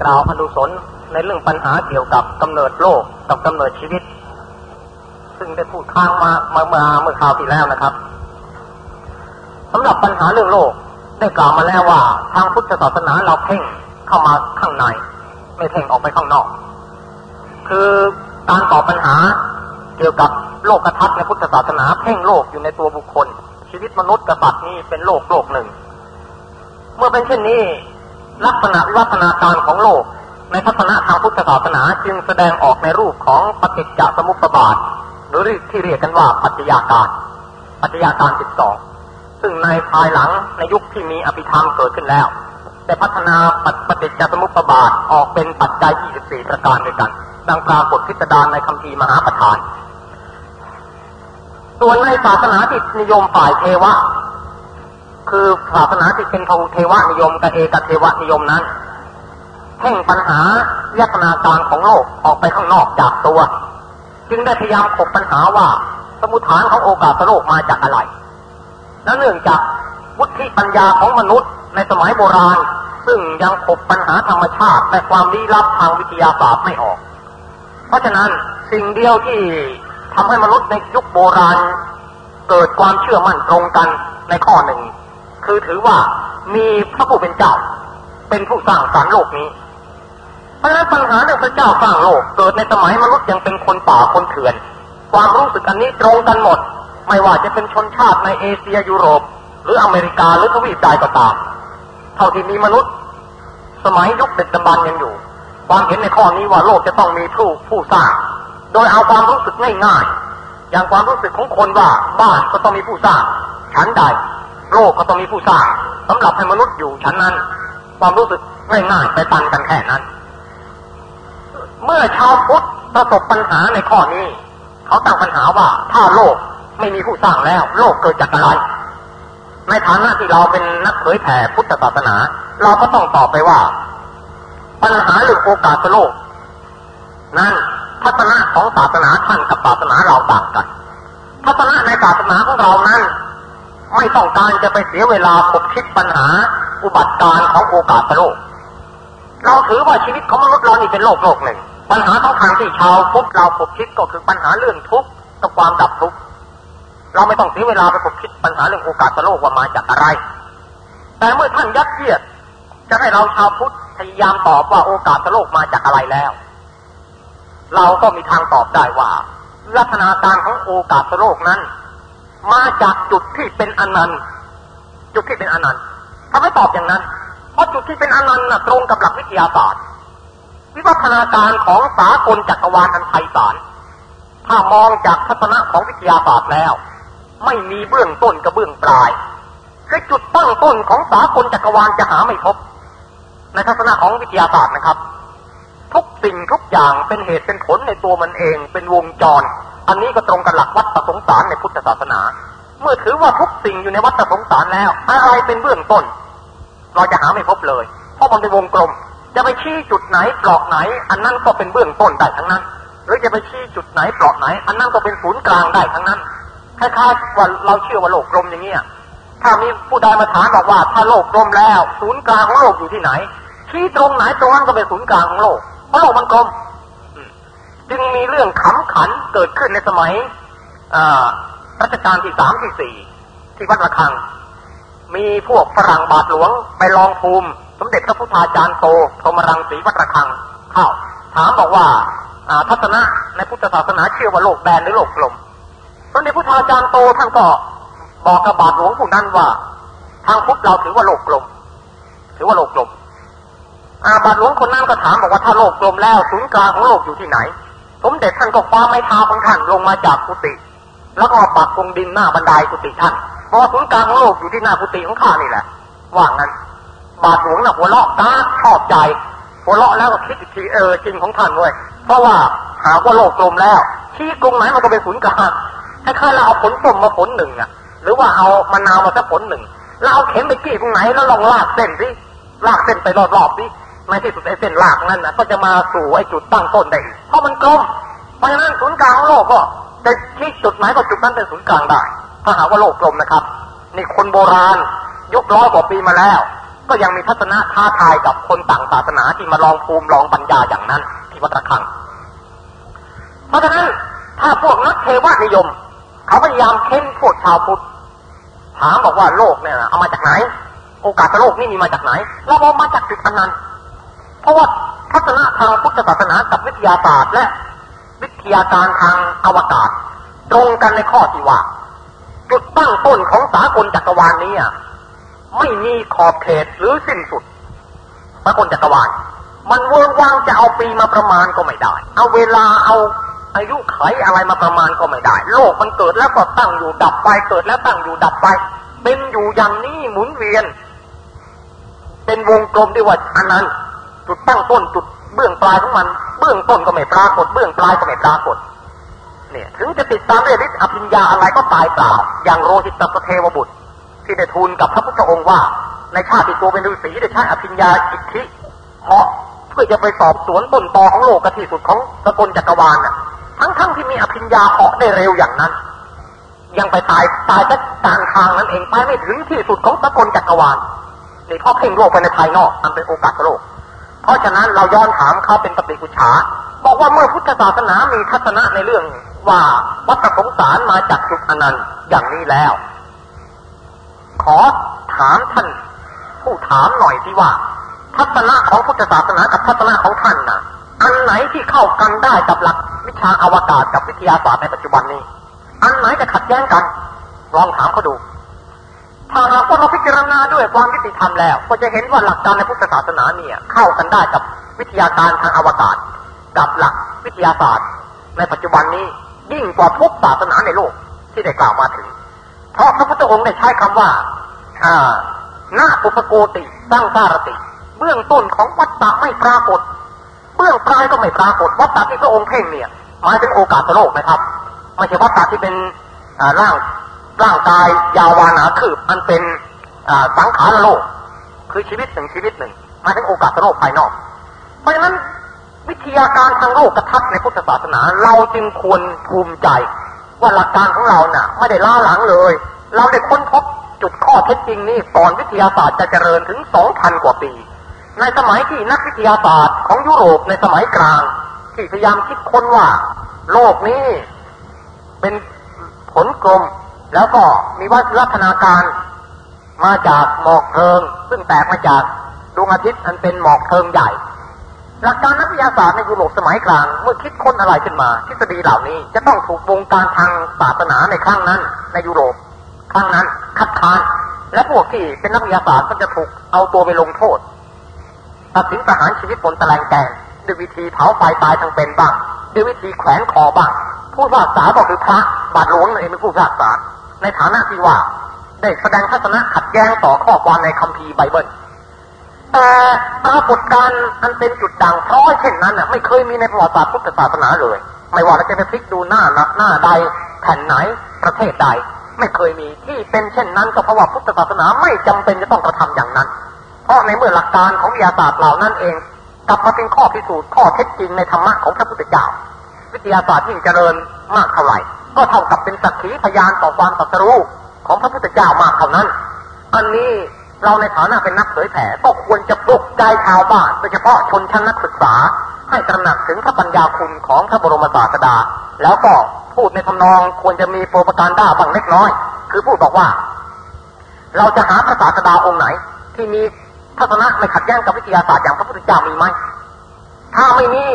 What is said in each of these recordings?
กล่าวอนุสนในเรื่องปัญหาเกี่ยวกับกำเนิดโลกกับกำเนิดชีวิต ซึ่งได้พูดค้างมาเมื่อเมื่อคราวที่แล้วนะครับสำหรับปัญหาเรื่องโลกได้กล่าวมาแล้วว่าทางพุทธศาสนาเราเพ่งเข้ามาข้างใน ไม่เพ่งออกไปข้างนอก คือการตอบปัญหาเกี่ยวกับโลกกระทัดในพุทธศาสนาเพ่งโลกอยู่ในตัวบุคคล ชีวิตมนุษย์กษัตว์นี่เป็นโลกโลกหนึ่ง เมื่อเป็นเช่นนี้ ลักษณะวิวัฒนาการของโลก ในทัศนะทางพุทธศาสนาจึงแสดงออกในรูปของปฏิจจสมุปบาท หรือที่เรียกกันว่าปัจจัยาการ ปัจจัยาการสิบสองซึ่งในภายหลังในยุคที่มีอภิธรรมเกิดขึ้นแล้วแต่พัฒนาปฏิจจสมุปบาทออกเป็นปัจจัย 24 ประการด้วยกัน ดังปรากฏพิสดารในคำพีมหาประธาน ส่วนในศาสนาที่นิยมฝ่ายเทวะ คือศาสนาที่เป็นเทวนิยมกับเอกเทวนิยมนั้นเพ่งปัญหาวิทนาการของโลกออกไปข้างนอกจากตัว จึงได้พยายามขบปัญหาว่า สมุทฐานของโอกาสโลกมาจากอะไร และเนื่องจากวุฒิปัญญาของมนุษย์ในสมัยโบราณ ซึ่งยังขบปัญหาธรรมชาติและความลี้ลับทางวิทยาศาสตร์ไม่ออก เพราะฉะนั้นสิ่งเดียวที่ทำให้มนุษย์ในยุคโบราณ เกิดความเชื่อมั่นตรงกันในข้อหนึ่ง คือถือว่ามีพระผู้เป็นเจ้า เป็นผู้สร้างสรรค์โลกนี้ เพราะฉะนั้นปัญหาเรื่องพระเจ้าสร้างโลกเกิดในสมัยมนุษย์ยังเป็นคนป่าคนเถื่อน ความรู้สึกอันนี้ตรงกันหมด ไม่ว่าจะเป็นชนชาติในเอเชียยุโรป หรืออเมริกาหรือทวีปใดก็ตาม เท่าที่มีมนุษย์ สมัยยุคเด็กดำบรรยังอยู่ ความเห็นในข้อนี้ว่าโลกจะต้องมีผู้ผู้สร้าง โดยเอาความรู้สึกง่ายๆอย่างความรู้สึกของคนว่าบ้านก็ต้องมีผู้สร้างชั้นใด โลกก็ต้องมีผู้สร้างสำหรับให้มนุษย์อยู่ชั้นนั้น ความรู้สึกง่ายๆไปตันกันแค่นั้น เมื่อชาวพุทธประสบปัญหาในข้อนี้ เขาตั้งปัญหาว่าถ้าโลกไม่มีผู้สร้างแล้ว โลกเกิดจากอะไร ในฐานะที่เราเป็นนักเผยแผ่พุทธศาสนา เราก็ต้องตอบไปว่า ปัญหาเรื่องโอกาสโลก นั้นทัศนะของศาสนาท่านกับศาสนาเราต่างกันทัศนะในศาสนาของเรานั้น ไม่ต้องการจะไปเสียเวลาคบคิดปัญหา อุบัติการของโอกาสโลก เราถือว่าชีวิตของมนุษย์เรานี่เป็นโลกโลกหนึ่ง ปัญหาสำคัญที่ชาวพุทธเราคบคิดก็คือปัญหาเรื่องทุกข์กับความดับทุกข์ เราไม่ต้องเสียเวลาไปคบคิดปัญหาเรื่องโอกาสโลกว่ามาจากอะไร แต่เมื่อท่านยัดเยียดจะให้เราชาวพุทธพยายามตอบว่าโอกาสโลกมาจากอะไรแล้ว เราก็มีทางตอบได้ว่า ลักษณะการของโอกาสโลกนั้น มาจากจุดที่เป็นอนันต์จุดที่เป็นอนันต์ทำให้ตอบอย่างนั้น เพราะจุดที่เป็นอนันต์ตรงกับหลักวิทยาศาสตร์ วิวัฒนาการของสากลจักรวาลอันไพศาลถ้ามองจากทัศนะของวิทยาศาสตร์แล้ว ไม่มีเบื้องต้นกับเบื้องปลายคือจุดตั้งต้นของสากลจักรวาลจะหาไม่พบในทัศนะของวิทยาศาสตร์นะครับ ทุกสิ่งทุกอย่างเป็นเหตุเป็นผลในตัวมันเอง เป็นวงจร อันนี้ก็ตรงกับหลักวัฏสงสารในพุทธศาสนา เมื่อถือว่าทุกสิ่งอยู่ในวัฏสงสารแล้ว อะไรเป็นเบื้องต้น เราจะหาไม่พบเลย เพราะมันเป็นวงกลม จะไปชี้จุดไหนปลอกไหน อันนั้นก็เป็นเบื้องต้นได้ทั้งนั้น หรือจะไปชี้จุดไหนปลอกไหน อันนั้นก็เป็นศูนย์กลางได้ทั้งนั้นคล้ายๆว่าเราเชื่อว่าโลกกลมอย่างเงี้ยถ้ามีผู้ใดมาถามบอกว่า ถ้าโลกกลมแล้ว ศูนย์กลางของโลกอยู่ที่ไหนที่ตรงไหนตรงนั้นก็เป็นศูนย์กลางของโลกเพราะโลกมันกลม จึงมีเรื่องขำขันเกิดขึ้นในสมัยรัชกาลที่สามที่สี่ที่วัดระฆัง มีพวกฝรั่งบาทหลวงไปลองภูมิ สมเด็จพระพุทธาจารย์โตพรมรังสีวัดระฆังเข้าถามบอกว่าทัศนะในพุทธศาสนาเชื่อว่าโลกแบนหรือโลกกลมพระเดชพุทธาจารย์โตท่านก็บอกกับบาทหลวงผู้นั้นว่า ทางพุทธเราถือว่าโลกกลม ถือว่าโลกกลมอาบาทหลวงคนนั้นก็ถามบอกว่าถ้าโลกกลมแล้วศูนย์กลางของโลกอยู่ที่ไหน สมเด็จท่านก็คว้าไม้เท้าของท่านลงมาจากกุฏิแล้วก็ปักลงดินหน้าบันไดกุฏิท่านเพราะศูนย์กลางของโลกอยู่ที่หน้ากุฏิของข้านี่แหละว่างั้น บาทหลวงน่ะหัวเราะตาชอบใจ หัวเราะแล้วก็คิดอีกทีเออจริงของท่านด้วย เพราะว่าหาว่าโลกกลมแล้ว ที่กรงไหนมันก็เป็นศูนย์กลางคล้ายๆเราเอาผลส้มมาผลหนึ่งอะ หรือว่าเอามะนาวมาสักผลหนึ่งแล้วเอาเข็มไปกี้ตรงไหนแล้วลองลากเส้นสิลากเส้นไปรอบๆสิ ในที่สุดไอ้เส้นลากนั้นนะก็จะมาสู่ไอ้จุดตั้งต้นได้เพราะมันกลมเพราะฉะนั้นศูนย์กลางโลกก็จะที่จุดไหนก็จุดนั้นเป็นศูนย์กลางได้ ถ้าหากว่าโลกกลมนะครับ นี่คนโบราณยุคร้อยกว่าปีมาแล้ว ก็ยังมีทัศนะท้าทายกับคนต่างศาสนาที่มาลองภูมิลองปัญญาอย่างนั้น ที่วัดระฆัง เพราะฉะนั้นถ้าพวกนักเทวนิยม เขาพยายามเค้นพวกชาวพุทธถามบอกว่าโลกเนี่ยเอามาจากไหน โอกาสโลกนี่มีมาจากไหนเราบอกมาจากจุดอันนั้นเพ ราะว่าทัศนะทางพุทธศาสนากับวิทยาศาสตร์และ วิทยาการทางอวกาศ ตรงกันในข้อที่ว่าจุดตั้งต้นของสากลจักรวาลนี้ไม่มีขอบเขตหรือสิ้นสุดสากลจักรวาล มันเวิร์วางจะเอาปีมาประมาณก็ไม่ได้ เอาเวลาเอาอายุไขอะไรมาประมาณก็ไม่ได้ โลกมันเกิดแล้วก็ตั้งอยู่ดับไปเกิดแล้วตั้งอยู่ดับไป เป็นอยู่อย่างนี้หมุนเวียน เป็นวงกลมที่ว่าอันนั้น จุดตั้งต้นจุดเบื้องปลายของมัน เบื้องต้นก็ไม่ปรากฏ เบื้องปลายก็ไม่ปรากฏ เนี่ย ถึงจะติดตามด้วยฤทธิ์อภิญญาอะไรก็ตายเปล่า อย่างโรหิตตเทวบุตร ที่ได้ทูลกับพระพุทธองค์ว่า ในชาติตัวเป็นฤาษีได้ใช้อภิญญาอิทธิเพราะเพื่อจะไปสอบสวนต้นตอของโลกกที่สุดของสกลจักรวาลน่ะ ทั้งๆทที่มีอภิญญาเหาะได้เร็วอย่างนั้น ยังไปตายตายแค่กลางทางนั้นเองไปไม่ถึงที่สุดของสกลจักรวาลนี่เพราะเพ่งโลกไปในภายนอกมันเป็นโอกาสโลก เพราะฉะนั้นเราย้อนถามเขาเป็นปฏิกุชาบอกว่าเมื่อพุทธศาสนามีทัศนะในเรื่องว่าวัฏสงสารมาจากจุดอนันต์อย่างนี้แล้ว ขอถามท่านผู้ถามหน่อยที่ว่า ทัศนะของพุทธศาสนากับทัศนะของท่านนะ่ะ อันไหนที่เข้ากันได้กับหลักวิชาอวกาศกับวิทยาศาสตร์ในปัจจุบันนี้ อันไหนจะขัดแย้งกัน ลองถามเขาดู ถ้าหากว่าเราพิจารณาด้วยความยุติธรรมแล้ว ก็จะเห็นว่าหลักการในพุทธศาสนาเนี่ย เข้ากันได้กับวิทยาการทางอวกาศ กับหลักวิทยาศาสตร์ ในปัจจุบันนี้ยิ่งกว่าทุกศาสนาในโลกที่ได้กล่าวมาถึง เพราะพระพุทธองค์ได้ใช้คำว่าอ่าหน้าปุปโกติสร้างสารติ เบื้องต้นของวัฏฏะไม่ปรากฏ เบื้องปลายก็ไม่ปรากฏ วัฏฏะที่พระองค์เพ่งเนี่ยหมายถึงโอกาสโลกนะครับไม่ใช่วัฏฏะที่เป็นร่าง ร่างกายยาววานาคืบมันเป็นสังขารโลก คือชีวิตหนึ่งชีวิตหนึ่งมาถึงโอกาสโลกภายนอก เพราะฉะนั้นวิทยาการทางโลกกระทับในพุทธศาสนา เราจึงควรภูมิใจ ว่าหลักการของเราเน่ะ ไม่ได้ล้าหลังเลย เราได้ค้นพบจุดข้อเท็จจริงนี้ก่อนวิทยาศาสตร์จะเจริญถึงสองพันกว่าปี ในสมัยที่นักวิทยาศาสตร์ของยุโรปในสมัยกลาง ที่พยายามคิดค้นว่า โลกนี้เป็นผลกลม แล้วก็มีวัฒนาการมาจากหมอกเพิง ซึ่งแตกมาจากดวงอาทิตย์อันเป็นหมอกเพิงใหญ่ หลักการนักวิทยาศาสตร์ในยุโรปสมัยกลาง เมื่อคิดค้นอะไรขึ้นมา ทฤษฎีเหล่านี้จะต้องถูกวงการทางศาสนาในครั้งนั้น ในยุโรปครั้งนั้นคัดค้านและพวกที่เป็นนักวิทยาศาสตร์ก็จะถูกเอาตัวไปลงโทษตัดสินประหารชีวิตบนตะแลงแกงด้วยวิธีเผาไฟตายทั้งเป็นบ้างด้วยวิธีแขวนคอบ้างผู้พิพากษาก็คือพระบาทหลวงเองเป็นผู้พิพากษา ในฐานะที่ว่า ได้แสดงทัศนะขัดแย้งต่อข้อความในคัมภีร์ไบเบิลแต่ปรากฏการณ์อันเป็นจุดด่างพร้อยเช่นนั้นน่ะไม่เคยมีในประวัติศาสตร์พุทธศาสนาเลย ไม่ว่าเราจะไปพลิกดูหน้าหนักหน้าใดแผ่นไหนประเทศใด ไม่เคยมีที่เป็นเช่นนั้นก็เพราะว่าพุทธศาสนาไม่จำเป็นจะต้องกระทำอย่างนั้น เพราะในเมื่อหลักการของวิทยาศาสตร์เหล่านั้นเอง กลับมาเป็นข้อพิสูจน์ข้อเท็จจริงในธรรมะของพระพุทธเจ้า วิทยาศาสตร์ยิ่งเจริญมากเท่าไหร่ ก็เท่ากับเป็นสักขีพยานต่อความตรัสรู้ของพระพุทธเจ้ามากเท่านั้น อันนี้เราในฐานะเป็นนักเผยแผ่ก็ควรจะปลุกใจชาวบ้านโดยเฉพาะชนชั้นนักศึกษา ให้ตระหนักถึงพระปัญญาคุณของพระบรมศาสดา แล้วก็พูดในทำนองควรจะมีโปรปการด้าบางเล็กน้อย คือพูดบอกว่า เราจะหาพระศาสดาองค์ไหน ที่มีทัศนะไม่ขัดแย้งกับวิทยาศาสตร์อย่างพระพุทธเจ้ามีไหมถ้าไม่มี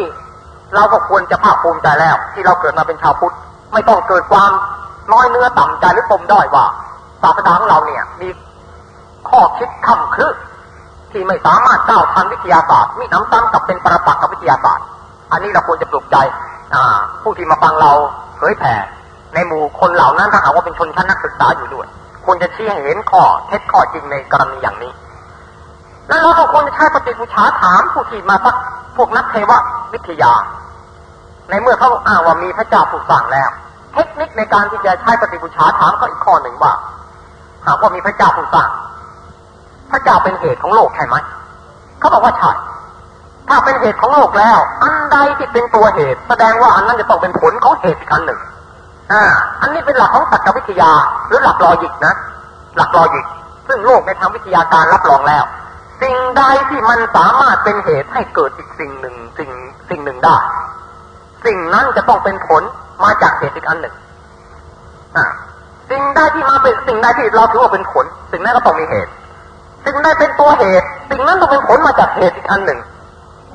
เราก็ควรจะภาคภูมิใจแล้ว ที่เราเกิดมาเป็นชาวพุทธ ไม่ต้องเกิดความน้อยเนื้อต่ำใจหรือปมด้อยว่าศาสนาของเราเนี่ย มีข้อคิดคำคลึที่ไม่สามารถก้าวทันวิทยาศาสตร์ มีน้ำตั้งกับเป็นประปักษ์กับวิทยาศาสตร์ อันนี้เราควรจะปลุกใจผู้ที่มาฟังเราเผยแผ่ในหมู่คนเหล่านั้นถ้าหากว่าเป็นชนชั้นนักศึกษาอยู่ด้วยควรจะชี้ให้เห็นข้อเท็จข้อจริงในกรณีอย่างนี้ แล้วเราก็ควรจะใช้ปฏิบูชาถามผู้ที่มาสักพวกนักเทววิทยา ในเมื่อเขาอ้างว่ามีพระเจ้าผู้สั่งแล้ว เทคนิคในการที่จะใช้ปฏิบูชาถามก็อีกข้อหนึ่งว่า หากว่ามีพระเจ้าผู้สร้าง พระเจ้าเป็นเหตุของโลกใช่ไหม เขาบอกว่าใช่ ถ้าเป็นเหตุของโลกแล้ว อันใดที่เป็นตัวเหตุ แสดงว่าอันนั้นจะต้องเป็นผลของเหตุอีกอันหนึ่ง อ่า อันนี้เป็นหลักของตรรกวิทยา หรือหลักลอยิกนะ หลักลอยิก ซึ่งโลกในทางวิทยาการรับรองแล้วสสิ่งใดที่มันสามารถเป็นเหตุให้เกิดอีกสิ่งหนึ่งสิ่งสิ่งหนึ่งได้ สิ่งนั้นจะต้องเป็นผล มาจากเหตุอีกอันหนึ่งสิ่งใดที่มาเป็นสิ่งใดที่เราถือว่าเป็นผล สิ่งนั้นก็ต้องมีเหตุ สิ่งใดเป็นตัวเหตุ สิ่งนั้นต้องเป็นผลมาจากเหตุอีกอันหนึ่ง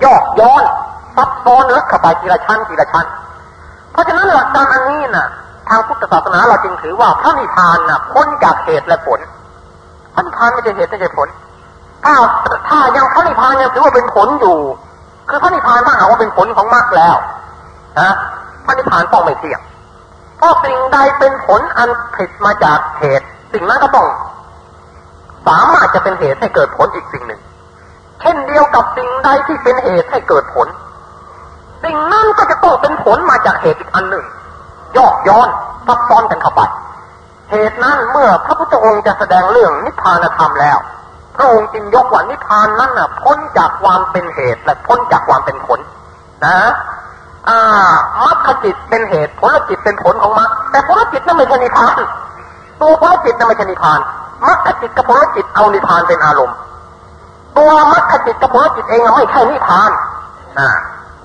ยอกย้อนซับซ้อนลึกเข้าไปทีละชั้นทีละชั้น เพราะฉะนั้นหลักการอันนี้น่ะ ทางพุทธศาสนาเราจึงถือว่าพระนิพพานน่ะพ้นจากเหตุและผลพระนิพพานไม่ใช่เหตุไม่ใช่ผล ถ้าถ้ายังพระนิพพานยังถือว่าเป็นผลอยู่ คือพระนิพพานถ้าหาว่าเป็นผลของมรรคแล้วนะ พระนิพพานต้องไม่เที่ยงเพราะสิ่งใดเป็นผลอันผิดมาจากเหตุ สิ่งนั้นก็ต้อง สามารถจะเป็นเหตุให้เกิดผลอีกสิ่งหนึ่ง เช่นเดียวกับสิ่งใดที่เป็นเหตุให้เกิดผล สิ่งนั้นก็จะต้องเป็นผลมาจากเหตุอีกอันหนึ่งยอกย้อนซับซ้อนกันเข้าไปเหตุนั้นเมื่อพระพุทธองค์จะแสดงเรื่องนิพพานธรรมแล้ว พระองค์จึงยกว่านิพพานนั้นน่ะ พ้นจากความเป็นเหตุและพ้นจากความเป็นผล นะ อ่ามรรคจิตเป็นเหตุผลจิตเป็นผลของมรรคแต่ผลจิตนั้นไม่ใช่นิพพานตัวผลจิตนั้นไม่ใช่นิพพานมรรคจิตกับผลจิตเอานิพพานเป็นอารมณ์ตัวมรรคจิตกับผลจิตเองไม่ใช่นิพพานอ่า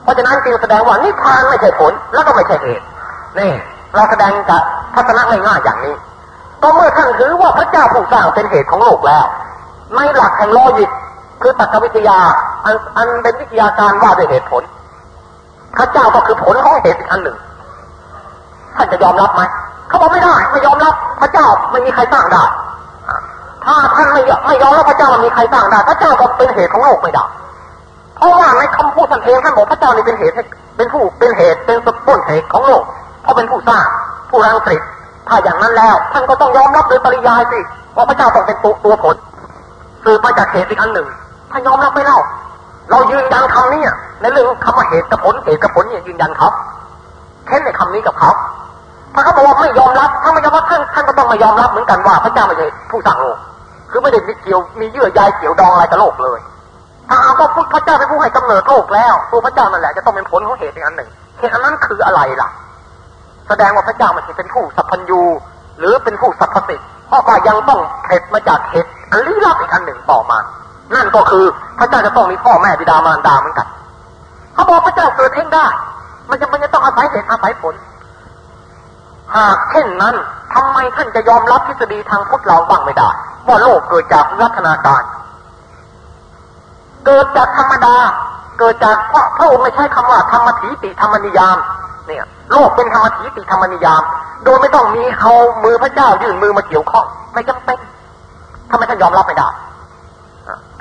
เพราะฉะนั้นจึงแสดงว่านิพพานไม่ใช่ผลแล้วก็ไม่ใช่เหตุนี่เราแสดงกับทัศนะง่ายๆอย่างนี้ ก็เมื่อท่านถือว่าพระเจ้าผู้สร้างเป็นเหตุของโลกแล้ว ในหลักแห่งโลจิกคือตรรกวิทยาอันอันเป็นวิทยาการว่าด้วยเหตุผล พระเจ้าก็คือผลของเหตุอีกอันหนึ่ง ท่านจะยอมรับไหมเขาบอกไม่ได้ ไม่ยอมรับ พระเจ้าไม่มีใครสร้างได้ถ้าท่านไม่ไม่ยอมรับพระเจ้ามันมีใครสร้างได้พระเจ้าก็เป็นเหตุของโลกไม่ได้เพราะว่าในคำพูดท่านเองท่านบอกพระเจ้านี่เป็นเหตุเป็นผู้เป็นเหตุเป็นต้นเหตุของโลกเพราะเป็นผู้สร้างผู้รังสรรค์ถ้าอย่างนั้นแล้ว ท่านก็ต้องยอมรับโดยปริยายสิว่าพระเจ้าต้องเป็นตัวตัวผลสืบมาจากเหตุอีกอันหนึ่ง ถ้ายอมรับไม่เล่า เรายืนยันคำนี้ในเรื่องคำว่าเหตุกับผลเหตุกับผลเนี่ยยืนยันเขาเค้นในคำนี้กับเขาถ้าเขาบอกว่าไม่ยอมรับถ้าไม่ยอมรับท่านท่านก็ต้องไม่ยอมรับเหมือนกันว่าพระเจ้าไม่ใช่ผู้สร้างโลกคือไม่ได้มีเกี่ยวมีเยื่อใยเกี่ยวดองอะไรกับโลกเลยถ้าเอาก็พระเจ้าเป็นผู้ให้กำเนิดโลกแล้ว ตัวพระเจ้านั่นแหละจะต้องเป็นผลของเหตุอีกอันหนึ่งเหตุอันนั้นคืออะไรล่ะ แสดงว่าพระเจ้าไม่ใช่เป็นผู้สัพพัญญูหรือเป็นผู้สัพพสิทธิ์เพราะว่ายังต้องเผ็ดมาจากเหตุอันลี้ลับอีกอันหนึ่งต่อมา นั่นก็คือพระเจ้าจะต้องมีพ่อแม่บิดามารดาเหมือนกัน เขาบอกพระเจ้าเกิดเองได้ มันจะมันจะต้องอาศัยเหตุอาศัยผล หากเช่นนั้นทำไมท่านจะยอมรับทฤษฎีทางพุทธเราบ้างไม่ได้ ว่าโลกเกิดจากวัฒนาการ เกิดจากธรรมดา เกิดจากเพราะพระองค์ไม่ใช้คำว่าธรรมถีติธรรมนิยาม เนี่ย โลกเป็นธรรมถีติธรรมนิยาม โดยไม่ต้องมีเอามือพระเจ้ายื่นมือมาเกี่ยวข้องไม่จำเป็นทำไมท่านยอมรับไม่ได้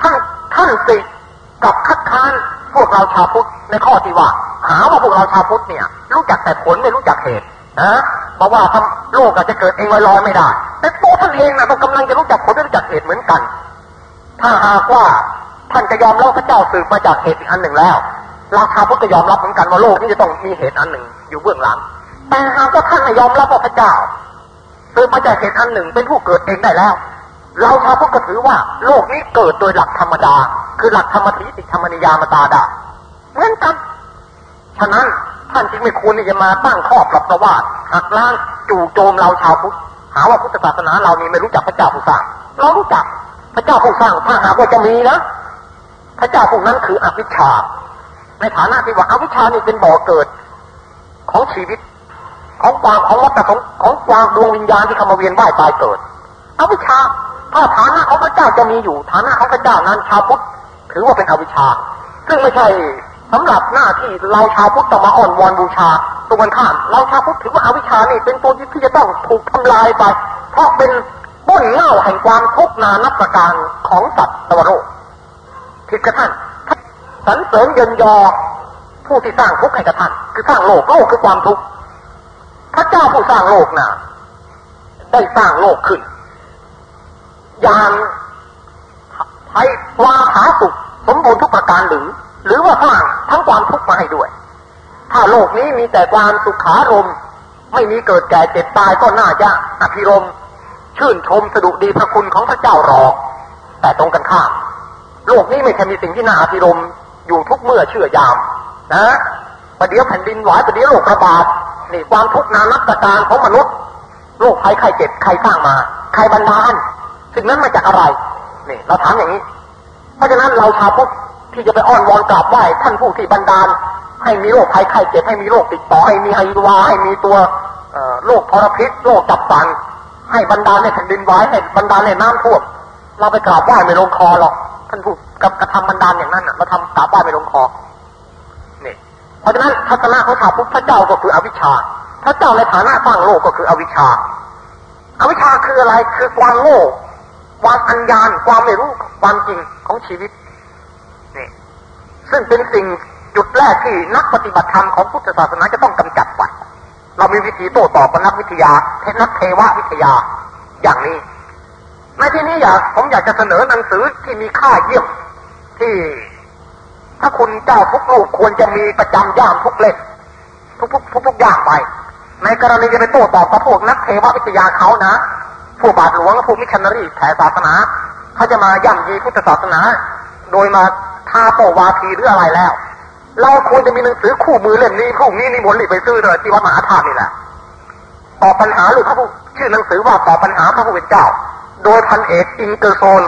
ท่านท่านสิกับคัดค้านพวกเราชาวพุทธในข้อที่ว่า หาว่าพวกเราชาวพุทธเนี่ย รู้จักแต่ผลไม่รู้จักเหตุนะเพราะว่าทำโลกอาจจะเกิดเองลอยๆไม่ได้ แต่ตัวท่านเองนะต้องกำลังจะรู้จักผลไม่รู้จักเหตุเหมือนกัน ถ้าหากว่าท่านจะยอมรับพระเจ้าสืบมาจากเหตุอีกอันหนึ่งแล้วเราชาวพุทธก็ยอมรับเหมือนกันว่าโลกนี้จะต้องมีเหตุอันหนึ่ง อยู่เบื้องหลัง แต่หากว่าท่านไม่ยอมรับว่าพระเจ้าสืบมาจากเหตุอันหนึ่งเป็นผู้เกิดเองได้แล้ว เราชาวพุทธก็ถือว่า โลกนี้เกิดโดยหลักธรรมดา คือหลักธรรมทิติธรรมนิยามตาดาเหมือนกัน ฉะนั้นท่านจึงไม่ควรที่จะมาตั้งข้อปรับประวัติหักล้างจู่โจมเราชาวพุทธหาว่าพุทธศาสนาเรานี่ไม่รู้จักพระเจ้าผู้สร้าง เรารู้จักพระเจ้าผู้สร้างถ้าหากว่าจะมีนะพระเจ้าพวกนั้นคืออวิชชา ในฐานะที่ว่าอวิชชานี่เป็นบ่อเกิด ของชีวิต ของความของวัฏของของความดวงวิญญาณที่เข้ามาเวียนว่ายตายเกิดอวิชชา ถ้าฐานะของพระเจ้าจะมีอยู่ฐานะของพระเจ้านั้นชาวพุทธถือว่าเป็นอวิชชา ซึ่งไม่ใช่สำหรับหน้าที่เราชาวพุทธต้องมาอ่อนวอนบูชาตรงกันข้ามเราชาวพุทธถือว่าอาวิชชานี่เป็นตัวที่จะต้องถูกทำลายไป เพราะเป็นต้นเง่าแห่งความทุกข์นานับประการของสัตว์ตวโลกผิดกระท่านสรรเสริญเยินยอผู้ที่สร้างทุกข์ให้กระท่านคือสร้างโลกโลกคือความทุกข์พระเจ้าผู้สร้างโลกน่ะได้สร้างโลกขึ้น อย่างใช้ความผาสุกสมบูรณ์ทุกประการหรือ หรือว่าสร้างทั้งความทุกข์มาให้ด้วย ถ้าโลกนี้มีแต่ความสุขารมไม่มีเกิดแก่เจ็บตายก็น่าจะอภิรมชื่นชมสดุดีพระคุณของพระเจ้าหรอกแต่ตรงกันข้าม โลกนี้ไม่ใช่มีสิ่งที่น่าอภิรมอยู่ทุกเมื่อเชื่อยาม นะประเดี๋ยวแผ่นดินไหวประเดี๋ยวโรคระบาดนี่ความทุกข์นานับประการของมนุษย์โรคภัยไข้เจ็บใครสร้างมา ใครบรรดาล สิ่งนั้นมาจากอะไรนี่เราถามอย่างนี้ เพราะฉะนั้นเราชาวพุทธที่จะไปอ้อนวอนกราบไหว้ท่านผู้ที่บันดาล ให้มีโรคภัยไข้เจ็บให้มีโรคติดต่อให้มีไฮวาให้มีตัวโรคพรพิษโรคจับสันให้บรรดาลในแผ่นดินไหวให้บรรดาลในน้ำท่วมเราไปกราบไหว้ไม่ลงคอหรอกท่านผู้กับกระทำบรรดาลอย่างนั้นเราทำกราบไหว้ไม่ลงคอนี่เพราะฉะนั้นทัศนะของชาวพุทธพระเจ้าก็คืออวิชชาพระเจ้าในฐานะสร้างโลกก็คืออวิชชาอวิชชาคืออะไรคือความโง่ ความอัญญาณความไม่รู้ความจริงของชีวิตนี่ซึ่งเป็นสิ่งจุดแรกที่นักปฏิบัติธรรมของพุทธศาสนาจะต้องกำจัดไปเรามีวิธีโต้ตอบกับนักวิทยาเทนักเทววิทยาอย่างนี้ ในที่นี้อยากผมอยากจะเสนอหนังสือที่มีค่าเยี่ยมที่ถ้าคุณเจ้าทุกลูกควรจะมีประจำย่ามทุกเล่มทุกทุกทุกทุกอย่างไป ในกรณีจะไปโต้ตอบกับพวกนักเทววิทยาเขานะ ผู้บาทหลวงผู้มิชันนารีแผ่ศาสนาเขาจะมาย่ำยีพุทธศาสนา โดยมาท่าโตวาทีหรืออะไรแล้ว เราควรจะมีหนังสือคู่มือเล่มนี้พรุ่งนี้นิมนต์รีบไปซื้อเลยที่วัดมหาธาตุนี่แหละตอบปัญหาหรือพระผู้ชื่อหนังสือว่าตอบปัญหาพระผู้เป็นเจ้า โดยพันเอกอิงเกอร์โซน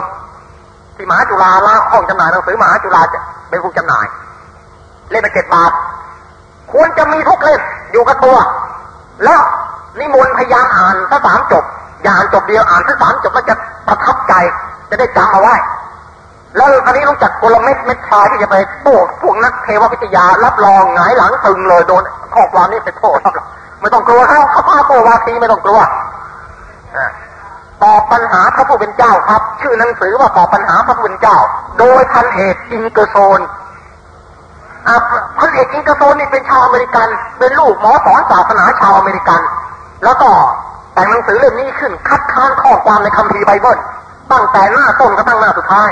ที่มหาจุฬาละห้องจำหน่ายหนังสือมหาจุฬาจะเป็นผู้จำหน่าย เล่มละเจ็ดบาทควรจะมีทุกเล่มอยู่กับตัว แล้วนิมนต์พยายามอ่านถ้าสามจบ อย่าอ่านจบเดียวอ่านทั้งสามจบแล้วจะประทับใจ จะได้จำเอาไว้ แล้วอันนี้รู้จักกลเม็ดเม็ดพายที่จะไปโต้พวกนักเทววิทยารับรองหงายหลังตึงเลยโดนข้อความนี้ไปโทษครับไม่ต้องกลัวเขาเขาพาโตวาทีไม่ต้องกลัวตอบปัญหาพระผู้เป็นเจ้าครับ ชื่อหนังสือว่าตอบปัญหาพระผู้เป็นเจ้า โดยพันเอกอิงเกอร์ซอลพันเอกอิงเกอร์ซอลนี่เป็นชาวอเมริกัน เป็นลูกหมอสอนศาสนาชาวอเมริกัน แล้วก็ แต่งหนังสือเล่มนี้ขึ้น คัดค้านข้อความในคัมภีร์ไบเบิลตั้งแต่หน้าต้นกระทั่งหน้าสุดท้าย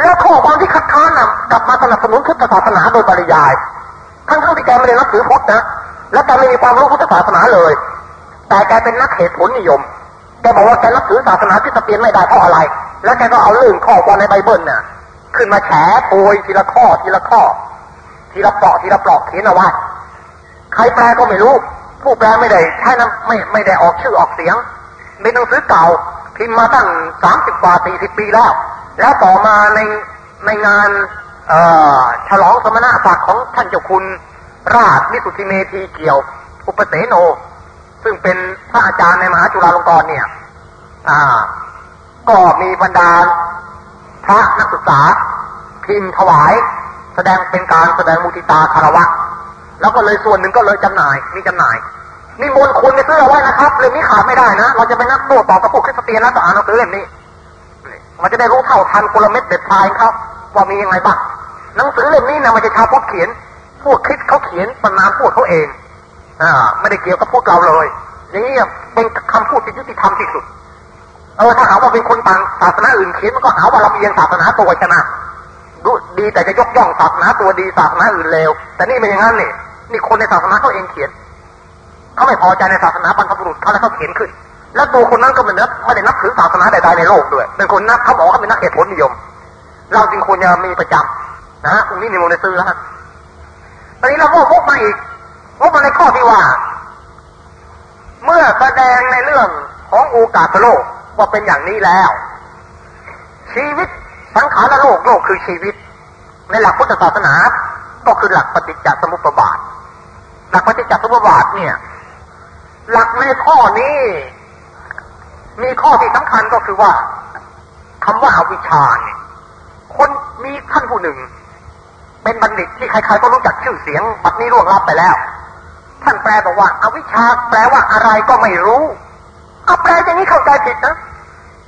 แล้วข้อความที่คัดค้านนำกลับมาสนับสนุนพุทธศาสนาโดยปริยาย ทั้งที่แกไม่ได้นับถือพุทธนะ และแกไม่มีความรู้พุทธศาสนาเลย แต่แกเป็นนักเหตุผลนิยม แกบอกว่าแกนับถือศาสนาที่สเปียนไม่ได้เพราะอะไร แล้วแกก็เอาเรื่องข้อความในไบเบิลเนี่ยขึ้นมาแฉโพยทีละข้อทีละข้อ ทีละเปลอกทีละเปลอกเขียนเอาไว้ใครแปลก็ไม่รู้ ผู้แปลไม่ได้ใช้น้ำไม่ไม่ได้ออกชื่อออกเสียงเป็นหนังสือเก่าพิมพ์มาตั้งสามสิบกว่าสี่สิบปีแล้ว แล้วต่อมาในในงานฉลองสมณศักดิ์ของท่านเจ้าคุณ ราชนิสุทิเมธีเกี่ยว อุปเสโน ซึ่งเป็นพระอาจารย์ในมหาจุฬาลงกรณ์เนี่ยก็มีบรรดาพระนักศึกษา พิมพ์ถวาย แสดงเป็นการแสดงมุทิตาคารวะ แล้วก็เลยส่วนหนึ่งก็เลยจำหน่าย มีจำหน่ายนี่มนคุณไปซื้อเอาไว้นะครับเล่มนี้ขาดไม่ได้นะ เราจะไปนักโต้ต่อกับพวกคริสเตียนแล้วจะอ่านหนังสือเล่มนี้ มันจะได้รู้เท่าทันกลเม็ดเด็ดพายเขาว่ามียังไงบ้างหนังสือเล่มนี้นะมันจะชาวพุทธเขียน พวกคริสเขาเขียนประนามพวกเขาเองอ่าไม่ได้เกี่ยวกับพวกเราเลย อย่างนี้เป็นคำพูดที่ยุติธรรมที่สุดเออถ้าหาว่าเป็นคนต่างศาสนาอื่นเขียนมันก็หาว่าเราเอียงศาสนาตัวชนะดูดีแต่จะยกย่องศาสนาตัวดีศาสนาอื่นเลวแต่นี่เป็นอย่างนั้นนี่ นี่คนในศาสนาเขาเองเขียนเขาไม่พอใจในศาสนาบรรพบุรุษเขาแล้วเขาเขียนขึ้น แล้วตัวคนนั้นก็ไม่นับไม่ได้นับถือศาสนาใดๆในโลกด้วยเป็นคนนับเขาบอกเขาเป็นนักเหตุผลนิยม เราจึงควรจะมีประจำนะฮะตรงนี้ในโมเดซื้อแล้วฮะตอนนี้เราโวกมาอีกวกมาในข้อที่ว่า เมื่อแสดงในเรื่องของโอกาสโลกว่าเป็นอย่างนี้แล้ว ชีวิตสังขารโลกโลกคือชีวิต ในหลักพุทธศาสนา ก็คือหลักปฏิจจสมุปบาท หลักปฏิจจสมุปบาทเนี่ย หลักในข้อนี้ มีข้อที่สำคัญก็คือว่าคำว่าอวิชชาเนี่ยคนมีท่านผู้หนึ่ง เป็นบัณฑิตที่ใครๆก็รู้จักชื่อเสียงบัดนี้ล่วงลับไปแล้ว ท่านแปลบอกว่าอาวิชชาแปลว่าอะไรก็ไม่รู้เอาแปลอย่างนี้เข้าใจผิดนะ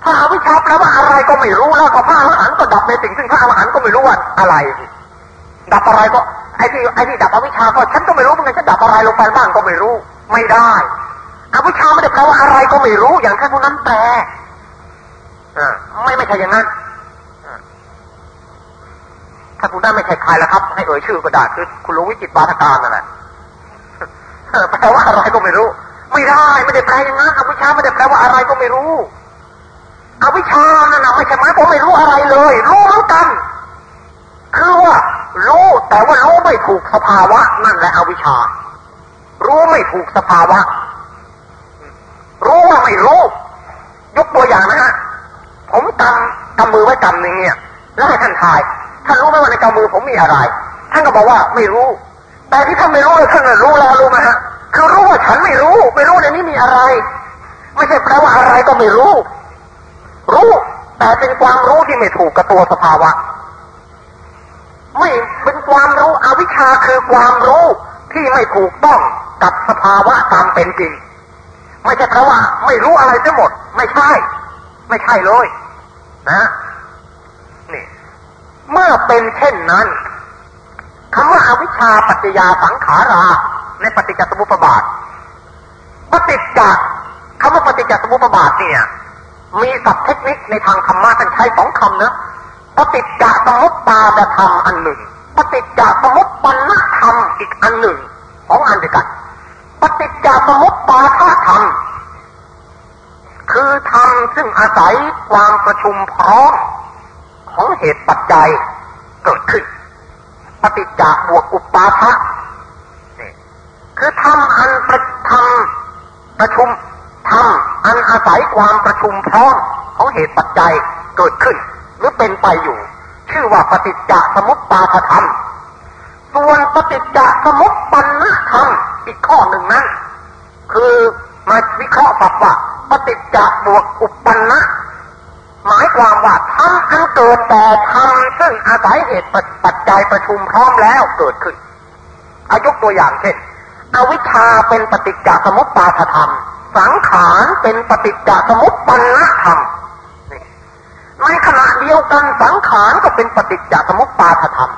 ถ้าอาวิชชาแปลว่าอะไรก็ไม่รู้แล้วก็พระอรหันต์ก็ดับในสิ่งซึ่งพระอรหันต์ก็ไม่รู้ว่าอะไร ดับอะไรก็ ไอ้ที่ไอ้ที่ดับอวิชาก็ฉันก็ไม่รู้เหมือนกันฉันดับอะไรลงไปบ้างก็ไม่รู้ ไม่ได้อวิชาไม่ได้แปลว่าอะไรก็ไม่รู้อย่างท่านผู้นั้นแปลไม่ไม่ใช่อย่างนั้นถ้าผู้นั้นไม่ใช่ใครแล้วครับ ให้เอ่ยชื่อก็ได้คือคุณลุงวิจิตบาทการนั่นแหละแปลว่าอะไรก็ไม่รู้ ไม่ได้ไม่ได้แปลอย่างนั้นอวิชาไม่ได้แปลว่าอะไรก็ไม่รู้อวิชานั่นนะไม่ใช่หมายผมไม่รู้อะไรเลย รู้เหมือนกัน คือว่า รู้แต่ว่ารู้ไม่ถูกสภาวะ นั่นแหละอวิชชา รู้ไม่ถูกสภาวะ รู้ว่าไม่รู้ ยกตัวอย่างนะฮะผมกำกำมือไว้กำหนึ่งเนี่ย แล้วให้ท่านทาย ท่านรู้ไหมว่าในกำมือผมมีอะไร ท่านก็บอกว่าไม่รู้ แต่ที่ท่านไม่รู้ท่านรู้แล้วรู้ไหมฮะคือรู้ว่าฉันไม่รู้ ไม่รู้ในนี้มีอะไร ไม่ใช่แปลว่าอะไรก็ไม่รู้ รู้ แต่เป็นความรู้ที่ไม่ถูกกับตัวสภาวะ ไม่เป็นความรู้อวิชชาคือความรู้ที่ไม่ถูกต้องกับสภาวะตามเป็นจริง ไม่ใช่เพราะว่าไม่รู้อะไรทั้งหมด ไม่ใช่ ไม่ใช่เลย นะนี่ เมื่อเป็นเช่นนั้นคำว่าอาวิชชาปัจจยาสังขารา ในปฏิจจสมุปบาทปฏิจจคำว่าปฏิจจสมุปบาทเนี่ย มีศัพท์เทคนิคในทางธรรมะท่านใช้สองคำนะปฏิจ มุปบาทธรรมอันหนึ่ง ปฏิจจสมุปปนธรรมอีกอันหนึ่งของอันเดียวกัน ปฏิจจสมุปบาทธรรม คือธรรมซึ่งอาศัยความประชุมพร้อมของเหตุปัจจัยเกิดขึ้น ปฏิจจบวกอุปาทะคือธรรมอันประธรรมประชุมธรรมอันอาศัยความประชุมพร้อมของเหตุปัจจัยเกิดขึ้น หรือเป็นไปอยู่ ชื่อว่าปฏิจจสมุปบาทธรรม ส่วนปฏิจจสมุปปนธรรมอีกข้อหนึ่งนั้น คือมาวิเคราะห์ปับว่าปฏิจจบวกอุปปนะ หมายความว่าธรรมอันเกิดแต่ธรรมซึ่งอาศัยเหตุปัจจัยประชุมพร้อมแล้วเกิดขึ้นอายุตัวอย่างเช่นอวิชชาเป็นปฏิจจสมุปบาทธรรม สังขารเป็นปฏิจจสมุปปนธรรม ในขณะเดียวกันสังขารก็เป็นปฏิจจสมุปบาทธรรม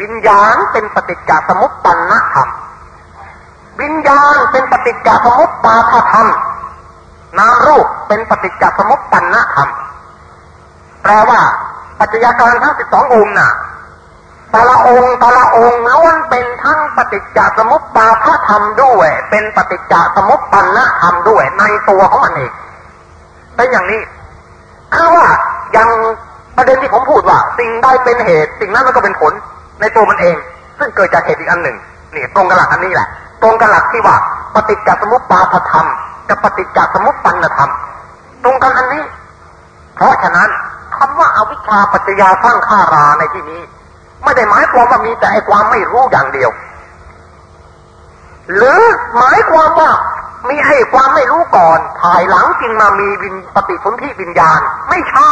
วิญญาณเป็นปฏิจจสมุปปนธรรม วิญญาณเป็นปฏิจจสมุปบาทธรรม นามรูปเป็นปฏิจจสมุปปนธรรม แปลว่าปัจจัยการทั้งสิบสององค์น่ะแต่ละองค์แต่ละองค์ล้วนเป็นทั้งปฏิจจสมุปบาทธรรมด้วย เป็นปฏิจจสมุปปนธรรมด้วยในตัวของมันเองเป็นอย่างนี้คือว่า อย่างประเด็นที่ผมพูดว่า สิ่งใดเป็นเหตุ สิ่งนั้นมันก็เป็นผลในตัวมันเอง ซึ่งเกิดจากเหตุอีกอันหนึ่งนี่ตรงกันหลักอันนี้แหละ ตรงกันหลักที่ว่าปฏิจจสมุปบาทธรรมกับปฏิจจสมุปปันธรรม ตรงกันอันนี้ เพราะฉะนั้นคำว่าอาวิชชาปัจจยาสร้างข้าราในที่นี้ ไม่ได้หมายความว่ามีแต่ไอความไม่รู้อย่างเดียว หรือหมายความว่า มีให้ความไม่รู้ก่อนภายหลังจึงมามีวินปฏิสนธิวิญญาณ ไม่ใช่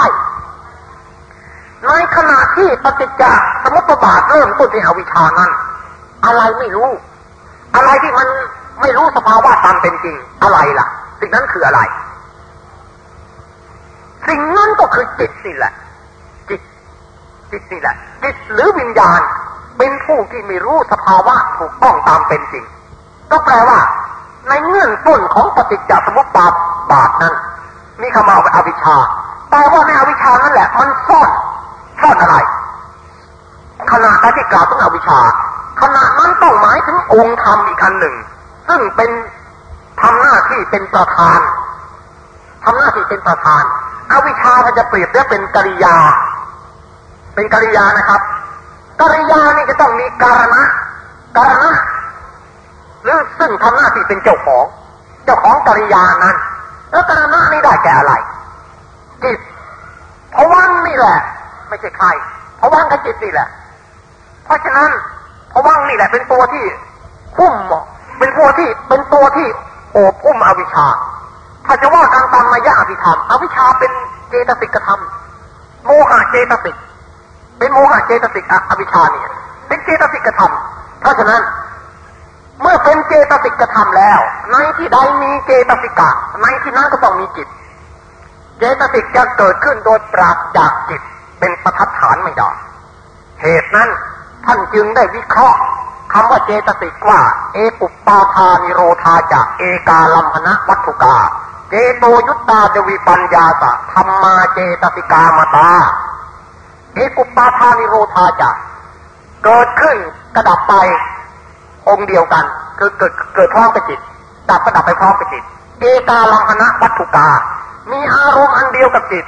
ในขณะที่ปฏิจจสมุปบาทเริ่มต้นที่อวิชชานั้น อะไรไม่รู้ อะไรที่มันไม่รู้สภาวะตามเป็นจริง อะไรล่ะ สิ่งนั้นคืออะไร สิ่งนั้นก็คือจิตนี่แหละ จิต จิตนี่แหละ จิตหรือวิญญาณ เป็นผู้ที่ไม่รู้สภาวะถูกต้องตามเป็นจริง ก็แปลว่า ในเงื่อนต้นของปฏิจจสมุปบาทบาทนั้น มีคำว่าอวิชชา แต่ว่าในอวิชชานั่นแหละมันซ่อนซ่อนอะไร ขณะที่กล่าวถึงอวิชชา ขณะนั้นต้องหมายถึงองค์ธรรมอีกอันหนึ่ง ซึ่งเป็นทำหน้าที่เป็นประธานทำหน้าที่เป็นประธาน อวิชชาถ้าจะเปรียบเรียกเป็นกริยา เป็นกริยานะครับกริยานี่จะต้องมีการณะการณะ หรือซึ่งทำหน้าที่เป็นเจ้าของ เจ้าของกริยานั้น แล้วกรณะนี่ได้แก่อะไร จิตเพราะว่างนี่แหละ ไม่ใช่ใครเพราะว่างกับจิตนี่แหละ เพราะฉะนั้นเพราะว่างนี่แหละ เป็นตัวที่คุ้มเป็นตัวที่เป็นตัวที่โอบอุ้มอวิชชา ถ้าจะว่าการตามมายาอภิธรรม อวิชชาเป็นเจตสิกธรรม โมหะเจตสิก เป็นโมหะเจตสิกอวิชชาเนี่ย เป็นเจตสิกธรรม เพราะฉะนั้น เมื่อเป็นเจตสิกธรรมแล้ว ในที่ใดมีเจตสิกะ ในที่นั้นก็ต้องมีจิต เจตสิกจะเกิดขึ้นโดยปราศจากจิตเป็นประทัดฐานไม่ได้เหตุนั้นท่านจึงได้วิเคราะห์คำว่าเจตสิกว่า เอกุปปาทานิโรธาจากเอกาลัมพนะวัตถุกา เจโตยุตตาจวิปัญญาตะธรรมาเจตสิกามตา เอกุปปาทานิโรธาจะเกิดขึ้นกระดับไป องค์เดียวกันคือเกิดเกิดพร้อมกับจิต ดับกระดับไปพร้อมกับจิตเอกาลังคณะวัตถุกา มีอารมณ์อันเดียวกับจิต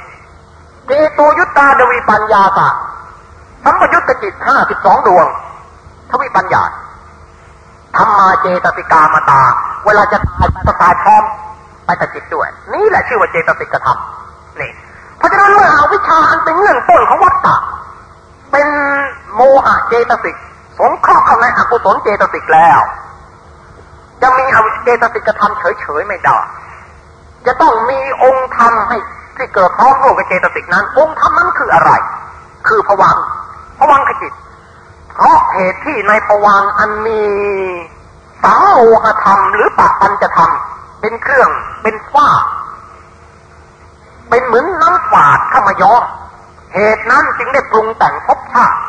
เจโตยุตตาจวิปัญญาตะสัมปยุตตจิตห้าสิบสองดวง ทวิปัญญาธรรมาเจตสิกามตา เวลาจะตายจะตายพร้อมไปกับจิตด้วย นี่แหละชื่อว่าเจตสิกธรรมนี่เพราะฉะนั้นเมื่อเอาวิชาอันเป็นเงื่อนต้นของวัฏฏะเป็นโมหะเจตสิก สงเคราะห์เข้าในอกุศลเจตสิกแล้ว จะมีอเจตสิกกระทำเฉยๆไม่ได้จะต้องมีองค์ธรรมให้ที่เกิดพร้อมโลกเจตสิกนั้น องค์ธรรมนั้นคืออะไร คือผวังผวังขจิต เพราะเหตุที่ในผวังอันมีสังโมหธรรม หรือปัปัญจะธรรม เป็นเครื่องเป็นฝ้า เป็นเหมือนน้ำฝาดเข้ามาย้อเหตุนั้นจึงได้ปรุงแต่งภพชาติ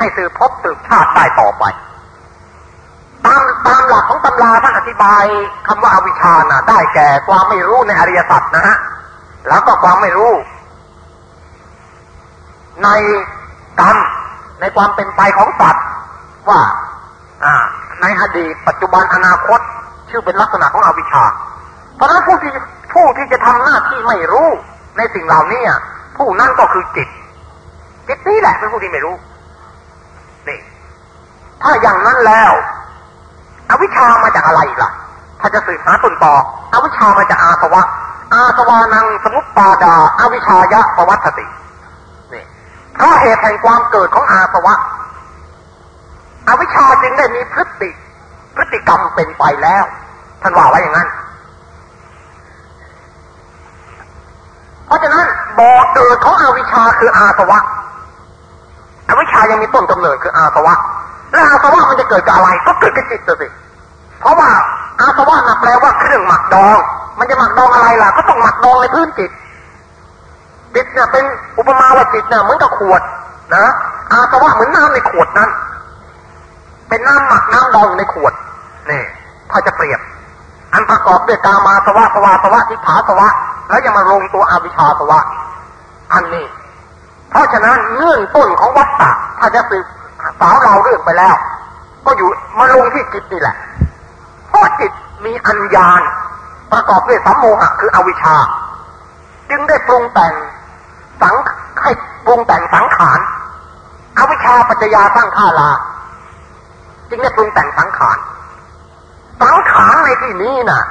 ให้สืบภพสืบชาติได้ต่อไป ตามตามหลักของตำราท่านอธิบายคำว่าอาวิชชานะได้แก่ความไม่รู้ในอริยสัจนะฮะแล้วก็ความไม่รู้ ในกรรมในความเป็นไปของสัตว์ว่าอ่าในอดีตปัจจุบันอนาคต ชื่อเป็นลักษณะของอวิชชา เพราะฉะนั้นผู้ที่ผู้ที่จะทำหน้าที่ไม่รู้ในสิ่งเหล่านี้ผู้นั้นก็คือจิต จิตนี้แหละเป็นผู้ที่ไม่รู้ นี่ถ้าอย่างนั้นแล้วอวิชามาจากอะไรล่ะ ถ้าจะสืบหาต้นตออวิชามาจากอาสวะ อาสวานังสมุปปาดาอาวิชายะปวัตตินี่เพราะเหตุแห่งความเกิดของอาสวะ อวิชาจึงได้มีพฤติ พฤติกรรมเป็นไปแล้ว ท่านว่าไว้อย่างนั้น เพราะฉะนั้นบ่อเกิดของอวิชาคืออาสวะ อวิชายังมีต้นกำเนิดคืออาสวะ แล้วอาสวะมันจะเกิดกับอะไรก็เกิดกับจิตสิ เพราะว่าอาสวะนับแปลว่าเครื่องหมักดอง มันจะหมักดองอะไรล่ะ ก็ต้องหมักดองในพื้นจิต จิตเนี่ยเป็นอุปมาว่าจิตเนี่ยเหมือนกับขวดนะ อาสวะเหมือนน้ำในขวดนั้น เป็นน้ำหมักน้ำดองในขวดนี่ถ้าจะเปรียบ อันประกอบด้วยกามาสวะสวะสวะทิฏฐาสวะ แล้วยังมาลงตัวอวิชชาสวะ อันนี้ เพราะฉะนั้นเงื่อนต้นของวัฏฏะถ้าจะสืบสาวเราเรื่องไปแล้ว ก็อยู่มาลงที่จิตนี่แหละ เพราะจิตมีอัญญาณประกอบด้วยสัมโมหะคืออวิชชา จึงได้ปรุงแต่งสังให้ปรุงแต่งสังขารอวิชชาปัจจยาสร้างข้าลา จึงได้ปรุงแต่งสังขารสังขารในที่นี้น่ะ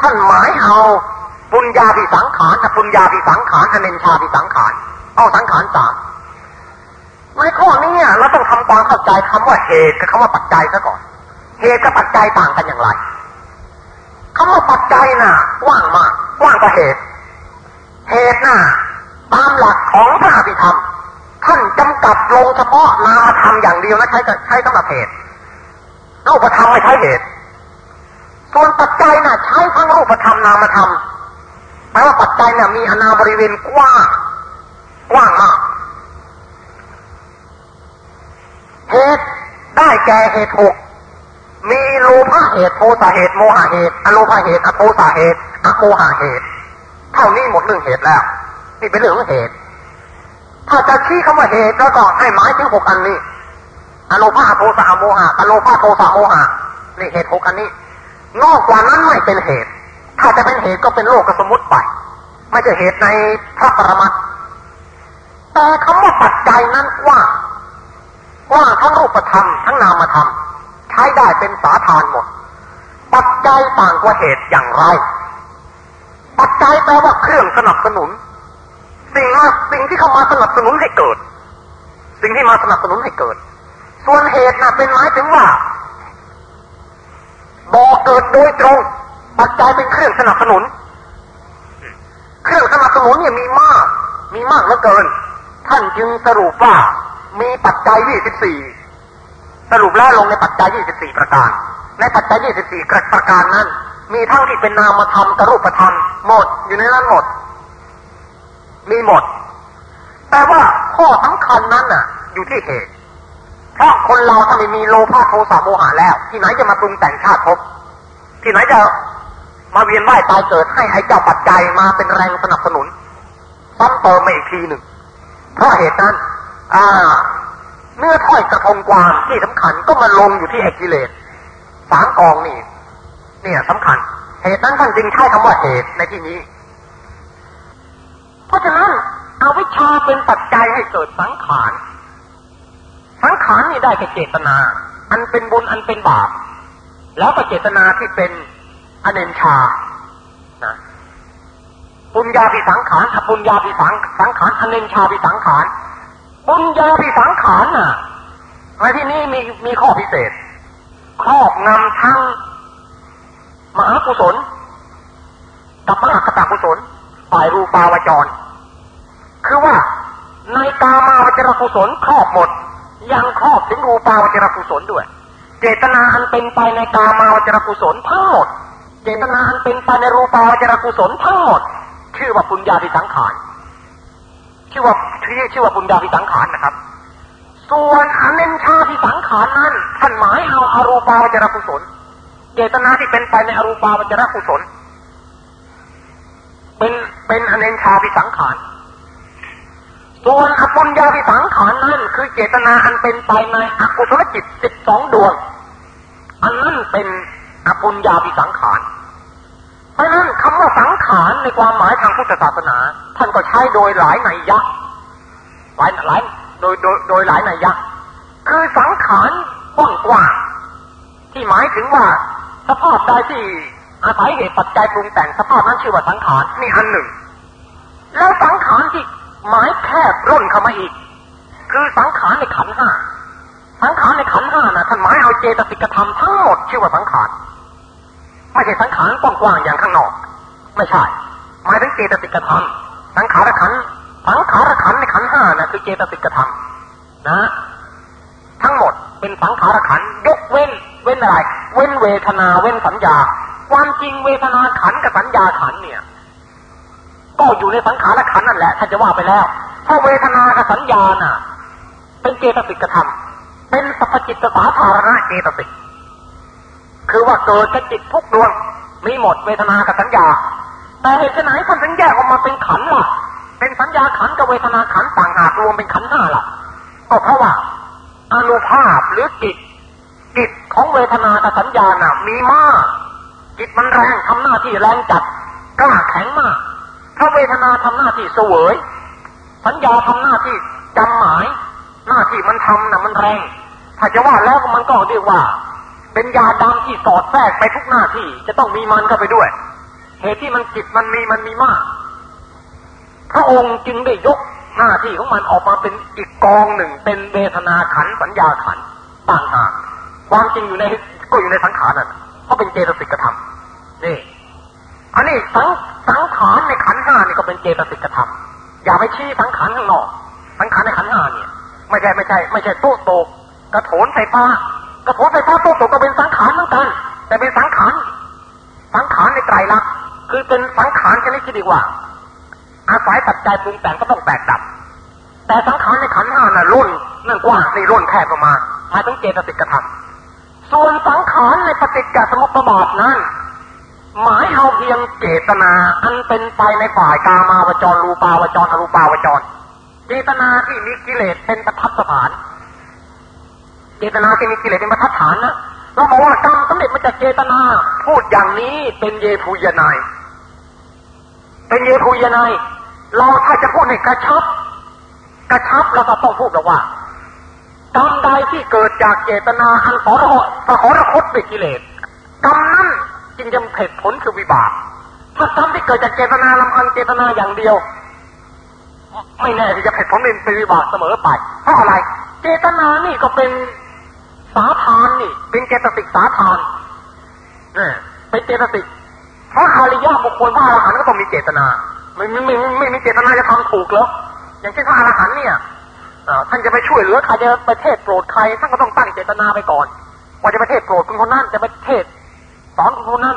ท่านหมายเอาปุญญาพิสังขารกับปุญญาพิสังขารอเนนชาพิสังขาร เอาสังขารสามในข้อนี้เราต้องทำความเข้าใจคำว่าเหตุกับคำว่าปัจจัยซะก่อน เหตุกับปัจจัยต่างกันอย่างไรคำว่าปัจจัยน่ะกว้างมากกว้างกว่าเหตุ เหตุน่ะตามหลักของพระอภิธรรม ท่านจำกัดลงเฉพาะนามธรรมอย่างเดียวนะใช้ใช้สำหรับเหตุรูปธรรมไม่ใช้เหตุ ส่วนปัจจัยน่ะใช้ทั้งรูปธรรมนามธรรมแปลว่าปัจจัยเนี่ยมีอนาบริเวณกว้างกว้างมากเหตุ ได้แกเหตุหกมีโลภะเหตุโทสะเหตุโมหะเหตุอโลภะเหตุอโทสะเหตุอโมหะเหตุ เท่านี้หมดเรื่องเหตุแล้ว นี่เป็นเรื่องเหตุ ถ้าจะชี้คำว่าเหตุแล้วก็ให้หมายถึงหกอันนี้อโลภะโทสะโมหะอโลภะโทสะโมหะนี่เหตุหกอันนี้ นอกกว่านั้นไม่เป็นเหตุ ถ้าจะเป็นเหตุก็เป็นโลกสมมติไปไม่ใช่เหตุในพระปรมัตแต่คำว่าปัจจัยนั้นว้า กว้างทั้งรูปธรรมทั้งนามธรรม ใช้ได้เป็นสาทานหมด ปัจจัยต่างกว่าเหตุอย่างไร ปัจจัยแปลว่าเครื่องสนับสนุน สิ่งมาสิ่งที่เข้ามาสนับสนุนให้เกิด สิ่งที่มาสนับสนุนให้เกิด ส่วนเหตุน่ะเป็นหมายถึงว่าบ่อเกิดโดยตรง ปัจจัยเป็นเครื่องสนับสนุน เครื่องสนับสนุนเนี่ยมีมาก มีมากเหลือเกิน ท่านจึงสรุปว่า มีปัจจัย 24 สรุปแล้วลงในปัจจัย 24 ประการ ในปัจจัย 24 ประการนั้น มีทั้งที่เป็นนามธรรมกับรูปธรรมหมดอยู่ในนั้นหมด มีหมด แต่ว่าข้อสำคัญนั้นน่ะ อยู่ที่เหตุเพราะคนเราถ้าไม่มีโลภะโทสะโมหะแล้ว ที่ไหนจะมาปรุงแต่งชาติภพที่ไหนจะมาเวียนว่ายตายเกิดให้ไอ้เจ้าปัจจัยมาเป็นแรงสนับสนุนซ้ำเติมมาอีกทีหนึ่งเพราะเหตุนั้น อ่าเนื้อถ้อยกระทงความที่สำคัญก็มาลงอยู่ที่เอกิเลสสามกองนี่ เนี่ยสำคัญ เหตุนั้นท่านจึงใช้คำว่าเหตุในที่นี้ เพราะฉะนั้นเอาวิชาเป็นปัจจัยให้เกิดสังขาร สังขารนี่ได้แก่เจตนา อันเป็นบุญอันเป็นบาป แล้วก็เจตนาที่เป็นอเนนชานะปุญญาภิสังขารอปุญญาภิสังสังขารอเนนชาภิสังขาร ปุญญาพิสังขารน่ะในที่นี้มีมีข้อพิเศษ ครอบงำทั้งมหากุศลกับมหาคตากุศลฝ่ายรูปาวจร คือว่าในกามาวจรกุศลครอบหมด ยังครอบถึงรูปาวจรกุศลด้วย เจตนาอันเป็นไปในกามาวจรกุศลทั้งหมด เจตนาอันเป็นไปในรูปาวจรกุศลทั้งหมด ชื่อว่าปุญญาพิสังขาร ชื่อว่าชื่อชื่อว่าปุญญาพิสังขารนะครับ ส่วนอเนนชาพิสังขารนั้นท่านหมายเอาอารูปาวจรกุศลเจตนาที่เป็นไปในอรูปาวจรกุศลเป็นเป็นอเนนชาพิสังขารส่วนอปุญญาพิสังขารนั้นคือเจตนาอันเป็นไปในอกุศลจิตสิบสองดวง อันนั้นเป็นอปุญญาพิสังขาร ราะนั้นคำว่าสังขารในความหมายทางพุทธศาสนา ท่านก็ใช้โดยหลายนัยยะหลายหลายโดยโดยโดยหลายนัยยะ คือสังขารกว้างกว่าที่หมายถึงว่าสภาพใดที่อาศัยเหตุปัจจัยปรุงแต่งสภาพนั้นชื่อว่าสังขารนี่อันหนึ่ง แล้วสังขารที่หมายแคบร่นเข้ามาอีก คือสังขารในขันห้าสังขารในขันห้านะท่านหมายเอาเจตสิกธรรมทั้งหมดชื่อว่าสังขาร ไม่ใช่สังขารกว้างๆอย่างข้างนอก ไม่ใช่หมายถึงเจตสิกธรรมสังขารขันสังขารขันในขันห้านะคือเจตสิกธรรมนะ ทั้งหมดเป็นสังขารขันยกเว้น เว้นอะไร เว้นเวทนาเว้นสัญญา ความจริงเวทนาขันกับสัญญาขันเนี่ย ก็อยู่ในสังขารขันนั่นแหละถ้านจะว่าไปแล้วเพราะเวทนากับสัญญาน่ะ เป็นเจตสิกธรรมเป็นสัพจิตสาธารณะเจตสิก คือว่าเกิดกับจิตทุกดวง มีหมดเวทนากับสัญญา แต่เหตุไหนท่านถึงแยกออกมาเป็นขันล่ะ เป็นสัญญาขันกับเวทนาขันต่างหากรวมเป็นขันห้าล่ะ ก็เพราะว่าอนุภาพหรือกิจกิจของเวทนากับสัญญาน่ะ มีมากจิตมันแรงทำหน้าที่แรงจัดกล้าแข็งมากถ้าเวทนาทำหน้าที่เสวย สัญญาทำหน้าที่จำหมาย หน้าที่มันทำน่ะมันแรง ถ้าจะว่าแล้วมันก็เรียกว่า เป็นยาดำที่สอดแทรกไปทุกหน้าที่ จะต้องมีมันเข้าไปด้วย เหตุที่มันจิตมันมีมันมีมาก พระองค์จึงได้ยกหน้าที่ของมันออกมาเป็นอีกกองหนึ่ง เป็นเวทนาขันสัญญาขันต่างหากความจริงอยู่ในก็อยู่ในสังขารนั่นเพราะเป็นเจตสิกธรรมนี่อันนี้สังสังขารในขันห้านี่ก็เป็นเจตสิกธรรม อย่าไปชี้สังขารข้างนอก สังขารในขันห้าเนี่ย ไม่ใช่ไม่ใช่ ไม่ใช่โต๊ะโตกระโถนไฟฟ้า กระโถนไฟฟ้าโต๊ะโตก็เป็นสังขารเหมือนกัน แต่เป็นสังขาร สังขารในไตรลักษณ์คือเป็นสังขารชนิดที่ดีกว่า อาศัยปัจจัยปรุงแต่งก็ต้องแตกดับ แต่สังขารในขันห้าน่ะรุ่นนั่นกว่านี่รุ่นแคบออกมาหมายถึงเจตสิกธรรมส่วนสังขารในปฏิจจสมุปบาทนั้น หมายเอาเพียงเจตนาอันเป็นไปในฝ่ายกามาวจรรูปาวจรอรูปาวจรเจตนาที่มีกิเลสเป็นประทับสถาน เจตนาที่มีกิเลสเป็นประทับฐานนะเราบอกว่ากรรมสำเร็จมาจากเจตนา พูดอย่างนี้เป็นเยภูยนาย เป็นเยภูยนายเราถ้าจะพูดในกระชับ กระชับเราก็ต้องพูดแบบว่ากรรมใดที่เกิดจากเจตนาอันสรหสหรคตด้วยกิเลสกรรมนั้นจึงจะเหตุผลคือวิบากถ้ากรรมที่เกิดจากเจตนาลำพังเจตนาอย่างเดียว ไม่แน่ที่จะเหตุผลเป็นวิบากเสมอไปเพราะอะไร เจตนานี่ก็เป็น สาทานนี่ เป็นเจตสิกสาทานเนี่ยเป็นเจตสิกเพราะอริยบุคคลพระอรหันต์ก็ต้องมีเจตนา ไม่ไม่ไม่ไม่มีเจตนาจะทำถูกหรอกอย่างเช่นพระอรหันต์เนี่ยท่านจะไปช่วยเหลือใครจะไปเทศโปรดใครท่านก็ต้องตั้งเจตนาไปก่อน ว่าจะไปเทศโปรดคนคนนั้นจะไปเทศสอนคนคนนั้น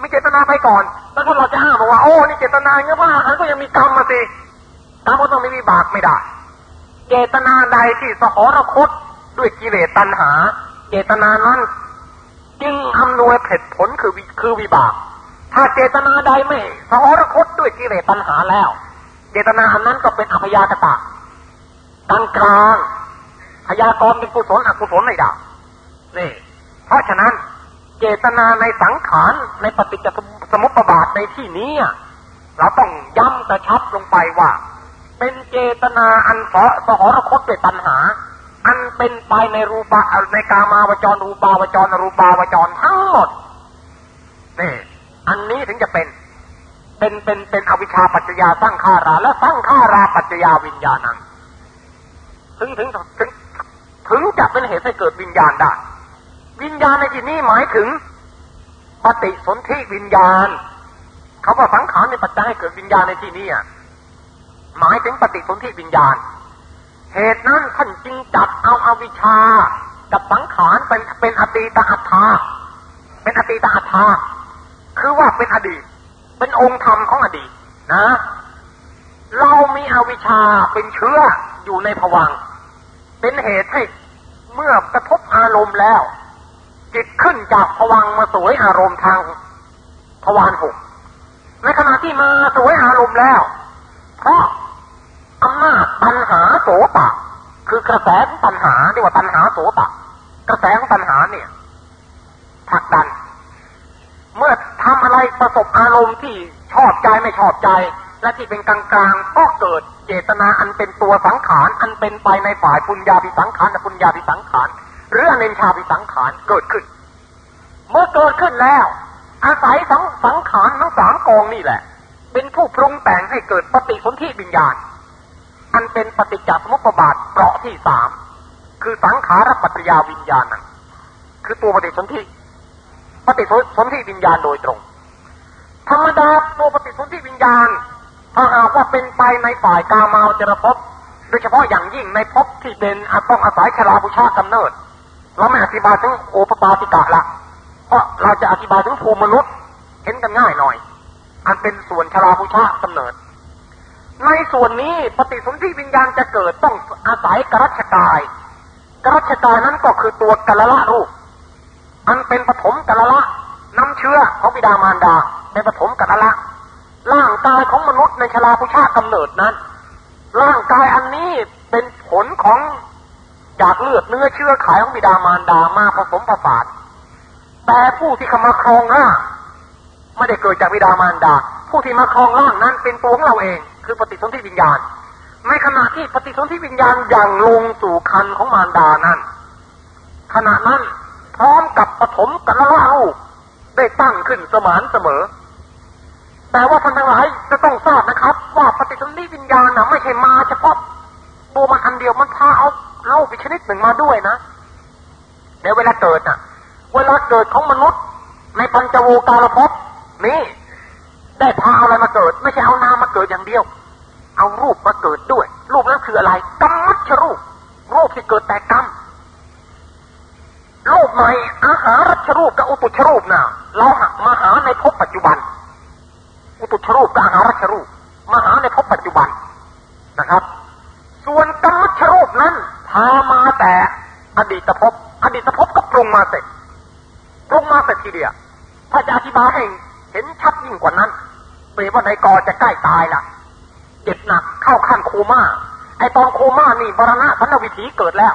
มีเจตนาไปก่อน แล้วถ้าเราจะห้ามบอกว่าโอ้นี่เจตนาเงี้ยพระอรหันต์ก็ยังมีกรรมมาสิกรรมก็ต้องไม่มีบาปไม่ได้ เจตนาใดที่สหรคต ด้วยกิเลสตัณหา เจตนานั้นจึงอำนวยผลผลคือคือวิบาก ถ้าเจตนาใดไม่สหรคตด้วยกิเลสตัณหาแล้ว เจตนาอันนั้นก็เป็นอภยากตะกลางกลางพยากรเป็นกุศลอกุศลไม่ได้นี่ เพราะฉะนั้นเจตนาในสังขารในปฏิจจสมุปบาทในที่นี้เราต้องย้ำกระชับลงไปว่า เป็นเจตนาอันสสหรคตด้วยตัณหา อันเป็นไปในรูปะในกามาวจรรูปาวจรรูปาวจรทั้งหมดนี่อันนี้ถึงจะเป็น เป็นเป็นเป็นอวิชชาปัจจยาสร้างขาราและสร้างขาราปัจจยาวิญญาณังถึงถึงถึงถึงจะเป็นเหตุให้เกิดวิญญาณได้ วิญญาณในที่นี้หมายถึงปฏิสนธิวิญญาณคาว่าสังขารเป็นปัจจัยให้เกิดวิญญาณในที่นี้หมายถึงปฏิสนธิวิญญาณ เหตุนั้นท่านจึงจับเอาอาวิชชา กับสังขารเป็นเป็นอตีตอัตถาเป็นอตีตอัตถาคือว่าเป็นอดีต เป็นองค์ธรรมของอดีตนะ เรามีอวิชชาเป็นเชื้ออยู่ในผวัง เป็นเหตุให้เมื่อกระทบอารมณ์แล้ว จิตขึ้นจากผวังมาสวยอารมณ์ทางทวารหกในขณะที่มาสวยอารมณ์แล้วเพราะ อำนาจปัญหาโสตะ คือกระแสของปัญหาเรียกว่าปัญหาโสตะ กระแสของปัญหาเนี่ยผลักดัน เมื่อทำอะไรประสบอารมณ์ที่ชอบใจไม่ชอบใจ และที่เป็นกลางกลางก็เกิดเจตนาอันเป็นตัวสังขารอันเป็นไปในฝ่ายปุญญาภิสังขารและปุญญาภิสังขารหรืออเนชาภิสังขารเกิดขึ้น เมื่อเกิดขึ้นแล้ว อาศัยสังสังขารทั้งสามกองนี่แหละ เป็นผู้ปรุงแต่งให้เกิดปฏิสนธิวิญญาณ อันเป็นปฏิจจสมุปบาทเปราะที่สามคือสังขารปัจจยาวิญญาณนั่นคือตัวปฏิสนธิปฏิสนธิวิญญาณโดยตรง ธรรมดาตัวปฏิสนธิวิญญาณ ถ้าหากว่าเป็นไปในฝ่ายกามาจรภพโดยเฉพาะอย่างยิ่งในภพที่เป็นต้องอาศัยชราบุชากำเนิดเราไม่อธิบายถึงโอปปาติกะละเพราะเราจะอธิบายถึงภูมิมนุษย์เห็นกันง่ายหน่อย อันเป็นส่วนชราบุชากำเนิด ในส่วนนี้ปฏิสนธิวิญญาณจะเกิดต้องอาศัยกรัชกาย กรัชกายนั้นก็คือตัวกะละละรูป อันเป็นปฐมกะละละน้ำเชื้อของบิดามารดาในปฐมกะละละร่างกายของมนุษย์ในชราพุชากำเนิดนั้น ร่างกายอันนี้เป็นผลของจากเลือดเนื้อเชื้อไขของบิดามารดามาผสมผสานแต่ผู้ที่เข้ามาครองร่างไม่ได้เกิดจากบิดามารดา ผู้ที่มาครองร่างนั้นเป็นตัวของเราเอง คือปฏิสนธิวิญญาณ ในขณะที่ปฏิสนธิวิญญาณอย่างลงสู่คันของมารดานั้นขณะนั้นพร้อมกับปฐมกัลละลูกได้ตั้งขึ้นสมานเสมอ แต่ว่าท่านทั้งหลายจะต้องทราบนะครับ ว่าปฏิสนธิวิญญาณนะไม่ใช่มาเฉพาะตัวมันอันเดียวมันพาเอาเล่าไปชนิดหนึ่งมาด้วยนะในเวลาเกิดน่ะ เวลาเกิดของมนุษย์ ในปัญจโวการภพนี่ได้พาอะไรมาเกิด ไม่ใช่เอานามมาเกิดอย่างเดียว เอารูปมาเกิดด้วย รูปนั้นคืออะไรกรรมัชรูป รูปที่เกิดแต่กรรมรูปใหม่อาหารัชรูปกับอุตุชรูปน่ะเราหักมาหาในภพปัจจุบัน อุตุชรูปกับอาหารัชรูปมาหาในภพปัจจุบันนะครับ ส่วนกรรมชรูปนั้นพามาแต่อดีตภพอดีตภพก็ปรุงมาเสร็จปรุงมาเสร็จทีเดียวถ้าจะอธิบายให้เห็นชัดยิ่งกว่านั้นเปรียบว่าในกอจะใกล้ตายละ เจ็บหนักเข้าขั้นโคม่าไอตอนโคม่านี่บรณะสันวิถีเกิดแล้ว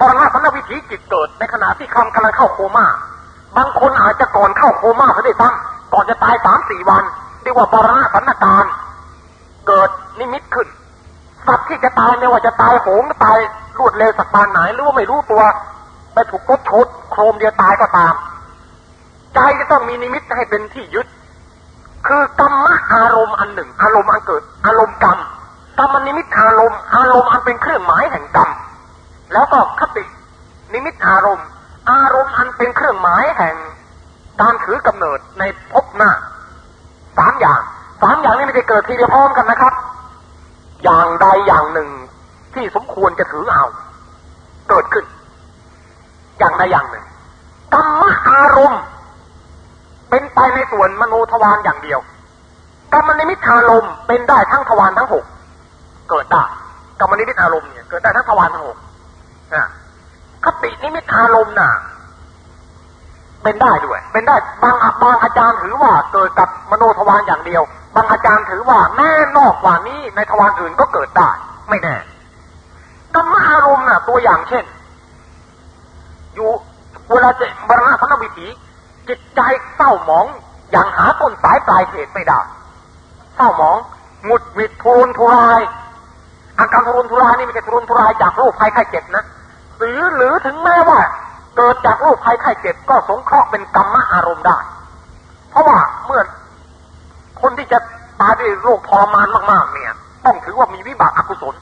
บรณะสันวิถีจิตเกิด ในขณะที่คำกำลังเข้าโคม่าบางคนอาจจะก่อนเข้าโคม่าเขาได้ซ้ำก่อนจะตายสามสี่วันเรียกว่าบรณะสันการเกิดนิมิตขึ้นสัตว์ที่จะตายไม่ว่าจะตายโหงตายรวดเร็วสักปานไหนหรือว่าไม่รู้ตัวไปถูกรถชนโครมเดียวตายก็ตาม ใจจะต้องมีนิมิตให้เป็นที่ยึด คือกรรมอารมณ์อันหนึ่ง อารมณ์อันเกิด อารมณ์กรรมกรรมนิมิตอารมณ์อารมณ์อันเป็นเครื่องหมายแห่งกรรมแล้วก็คติ นิมิตอารมณ์ อารมณ์อันเป็นเครื่องหมายแห่งการถือกำเนิดในภพหน้าสามอย่างสามอย่างนี้ไม่ได้เกิดทีเดียวพร้อมกันนะครับ อย่างใดอย่างหนึ่งที่สมควรจะถือเอา เกิดขึ้น อย่างใดอย่างหนึ่งกรรมอารมณ์ เป็นไปในส่วนมโนทวารอย่างเดียวกรรมนิมิตอารมณ์เป็นได้ทั้งทวารทั้งหกเกิดได้กรรมนิมิตอารมณ์เนี่ยเกิดได้ทั้งทวารทั้งหกนะคตินิมิตอารมณ์น่ะ เป็นได้ด้วย เป็นได้บางบางอาจารย์ถือว่าเกิดกับมโนทวารอย่างเดียว บางอาจารย์ถือว่าแม่นอกกว่านี้ในทวารอื่นก็เกิดได้ ไม่แน่กรรมอารมณ์น่ะ ตัวอย่างเช่น อยู่เวลาเจะบรณะสันวิถี จิตใจเศร้าหมองอย่างหาต้นสายปลายเหตุไม่ได้เศร้าหมองหงุดหงิดทุรนทุรายอาการทุรนทุรายนี่ไม่ใช่ทุรนทุรายจากโรคภัยไข้เจ็บนะหรือหรือถึงแม้ว่า เกิดจากโรคภัยไข้เจ็บก็สงเคราะห์เป็นกรรมอารมณ์ได้ เพราะว่าเมื่อคนที่จะตายด้วยโรคทรมานมากๆ เนี่ย ต้องถือว่ามีวิบากอกุศล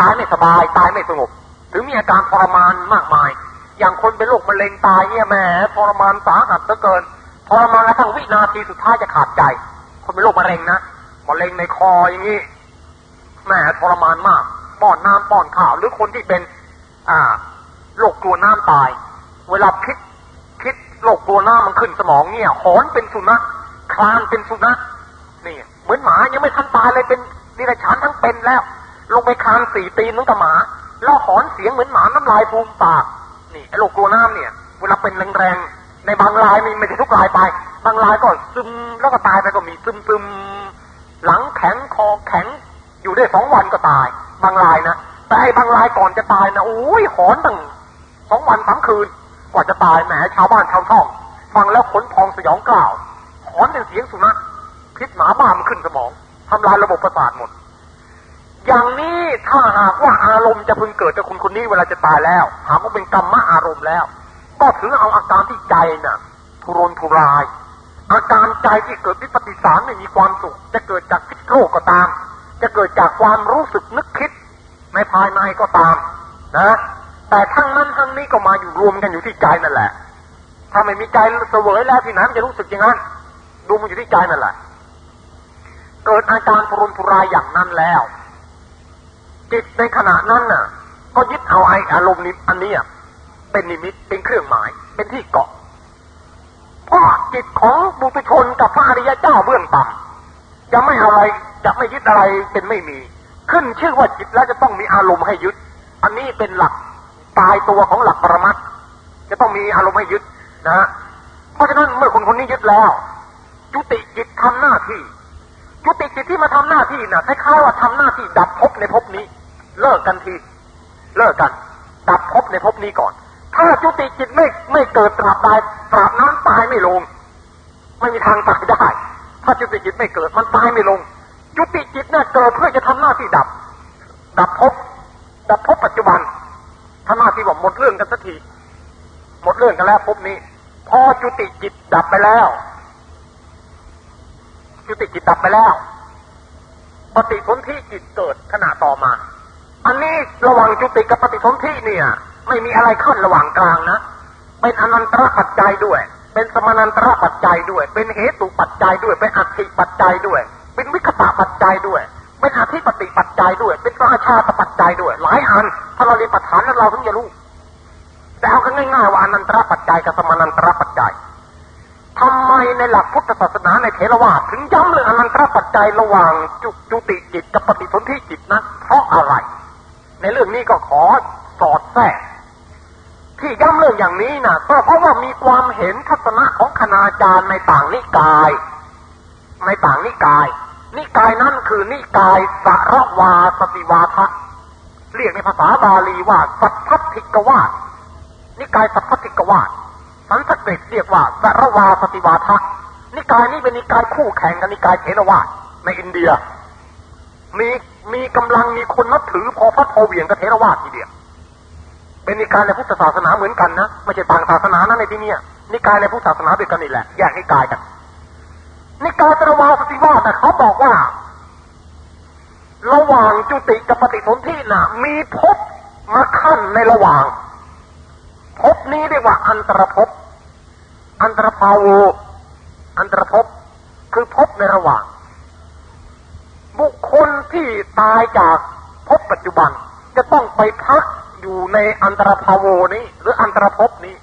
ตายไม่สบายตายไม่สงบ ถึงมีอาการทรมานมากมาย อย่างคนเป็นโรคมะเร็งตายเนี่ยแหมทรมานสาหัสเหลือเกินทรมานกระทั่งวินาทีสุดท้ายจะขาดใจ คนเป็นโรคมะเร็งนะมะเร็งในคออย่างนี้แหมทรมานมากป้อนน้ำป้อนข้าวหรือคนที่เป็น อ่าโรคกลัวน้ำตาย เวลาคิดคิดโรคกลัวน้ำมันขึ้นสมองเนี่ยหอนเป็นสุนัขคลานเป็นสุนัขนี่ เหมือนหมายังไม่ทันตายเลยเป็นนิรชานทั้งเป็นแล้ว ลงไปคลานสี่ตีนนึงกับหมา แล้วหอนเสียงเหมือนหมาน้ำลายฟูมปาก นี่ไอ้โรคกลัวน้ำเนี่ยเวลาเป็นแรงๆในบางรายมีไม่ใช่ทุกรายไป บางรายก็ซึมแล้วก็ตายไปก็มีซึมซึมหลังแข็งคอแข็ง อยู่ได้สองวันก็ตาย บางรายนะแต่ไอ้บางรายก่อนจะตายนะโอ้ยหอนตั้งสองวันสามคืนกว่าจะตายแหมชาวบ้านชาวช่อง ฟังแล้วขนพองสยองกล่าวหอนเป็นเสียงสุนัขพิษหมาบ้ามันขึ้นสมองทำลายระบบประสาทหมด อย่างนี้ถ้าหากว่าอารมณ์จะพึงเกิดจากคนคนนี้เวลาจะตายแล้ว หากว่าเป็นกรรมะอารมณ์แล้ว ก็ถือเอาอาการที่ใจน่ะ ทุรนทุราย อาการใจที่เกิดวิปฏิสารไม่มีความสุข จะเกิดจากพิษโรคก็ตาม จะเกิดจากความรู้สึกนึกคิดในภายในก็ตาม นะ แต่ทั้งนั้นทั้งนี้ก็มาอยู่รวมกันอยู่ที่ใจนั่นแหละ ถ้าไม่มีใจเสวยแล้วที่นั้นจะรู้สึกอย่างนั้นดูมันอยู่ที่ใจนั่นแหละ เกิดอาการทุรนทุรายอย่างนั้นแล้ว จิตในขณะนั้นน่ะ ก็ยึดเอาไออารมณ์นี้อันนี้เป็นนิมิตเป็นเครื่องหมาย เป็นที่เกาะเพราะจิตของบุตุชนกับพระอริยเจ้าเบื้องต่ำจะไม่อะไรจะไม่ยึดอะไรเป็นไม่มี ขึ้นชื่อว่าจิตแล้วจะต้องมีอารมณ์ให้ยึด อันนี้เป็นหลักตายตัวของหลักปรมัตจะต้องมีอารมณ์ให้ยึดนะเพราะฉะนั้นเมื่อคนคนนี้ยึดแล้ว จุติจิตทำหน้าที่ จุติจิตที่มาทำหน้าที่น่ะคล้ายๆว่าทำหน้าที่ดับภพในภพนี้ เลิกกันที เลิกกัน ดับภพในภพนี้ก่อน ถ้าจุติจิตไม่ไม่เกิดตราบใดตราบนั้นตายไม่ลง ไม่มีทางตายได้ ถ้าจุติจิตไม่เกิดมันตายไม่ลง จุติจิตเนี่ยเกิดเพื่อจะทำหน้าที่ดับ ดับภพดับภพปัจจุบันทำหน้าที่บอกหมดเรื่องกันสักที หมดเรื่องกันแล้วภพนี้ พอจุติจิตดับไปแล้ว จุติจิตดับไปแล้ว ปฏิสนธิจิตเกิดขณะต่อมา อันนี้ระหว่างจุติกับปฏิสนธิเนี่ย ไม่มีอะไรขั้นระหว่างกลางนะ เป็นอนันตรปัจจัยด้วย เป็นสมานันตรปัจจัยด้วย เป็นเหตุปัจจัยด้วย เป็นอัตติปัจจัยด้วย เป็นวิคตาปัจจัยด้วย เป็นอธิปติปัจจัยด้วย เป็นราชาตปัจจัยด้วย หลายอันถ้าเราเรียนปัจฐานนั้นเราถึงจะรู้แต่เอากันง่ายๆว่าอนันตรปัจจัยกับสมานันตรปัจจัย ทำไมในหลักพุทธศาสนาในเทรวาสถึงย้ำเรื่องอนันตรปัจจัยระหว่างจุจุติจิตกับปฏิสนธิจิตนะเพราะอะไร ในเรื่องนี้ก็ขอสอดแทรกที่ย้ำเรื่องอย่างนี้นะก็เพราะว่ามีความเห็นทัศนะของคณาจารย์ในต่างนิกาย ในต่างนิกาย นิกายนั้นคือนิกายสารวาสติวาทะเรียกในภาษาบาลีว่าสัพพทิกวาสนิกายสัพพทิกวาส สันสกฤตเรียกว่าสารวาสติวาทะนิกายนี้เป็นนิกายคู่แข่งกับนิกายเทรวาสในอินเดีย มีมีกำลังมีคนนับถือพอพัดพอเวียงกับเทรวาสทีเดียวเป็นนิกายในพุทธศาสนาเหมือนกันนะไม่ใช่ต่างศาสนานะในที่นี้นิกายในพุทธศาสนาด้วยกันนี่แหละแยกนิกายกันนิกายสารวาสติวาสเขาบอกว่า ระหว่างจุติกับปฏิสนธิน่ะ มีภพมาขั้นในระหว่าง ภพนี้เรียกว่าอันตรภพ อันตรภาวอันตรภพ คือภพในระหว่าง บุคคลที่ตายจากภพปัจจุบันจะต้องไปพักอยู่ในอันตรภาวนี้ หรืออันตรภพนี้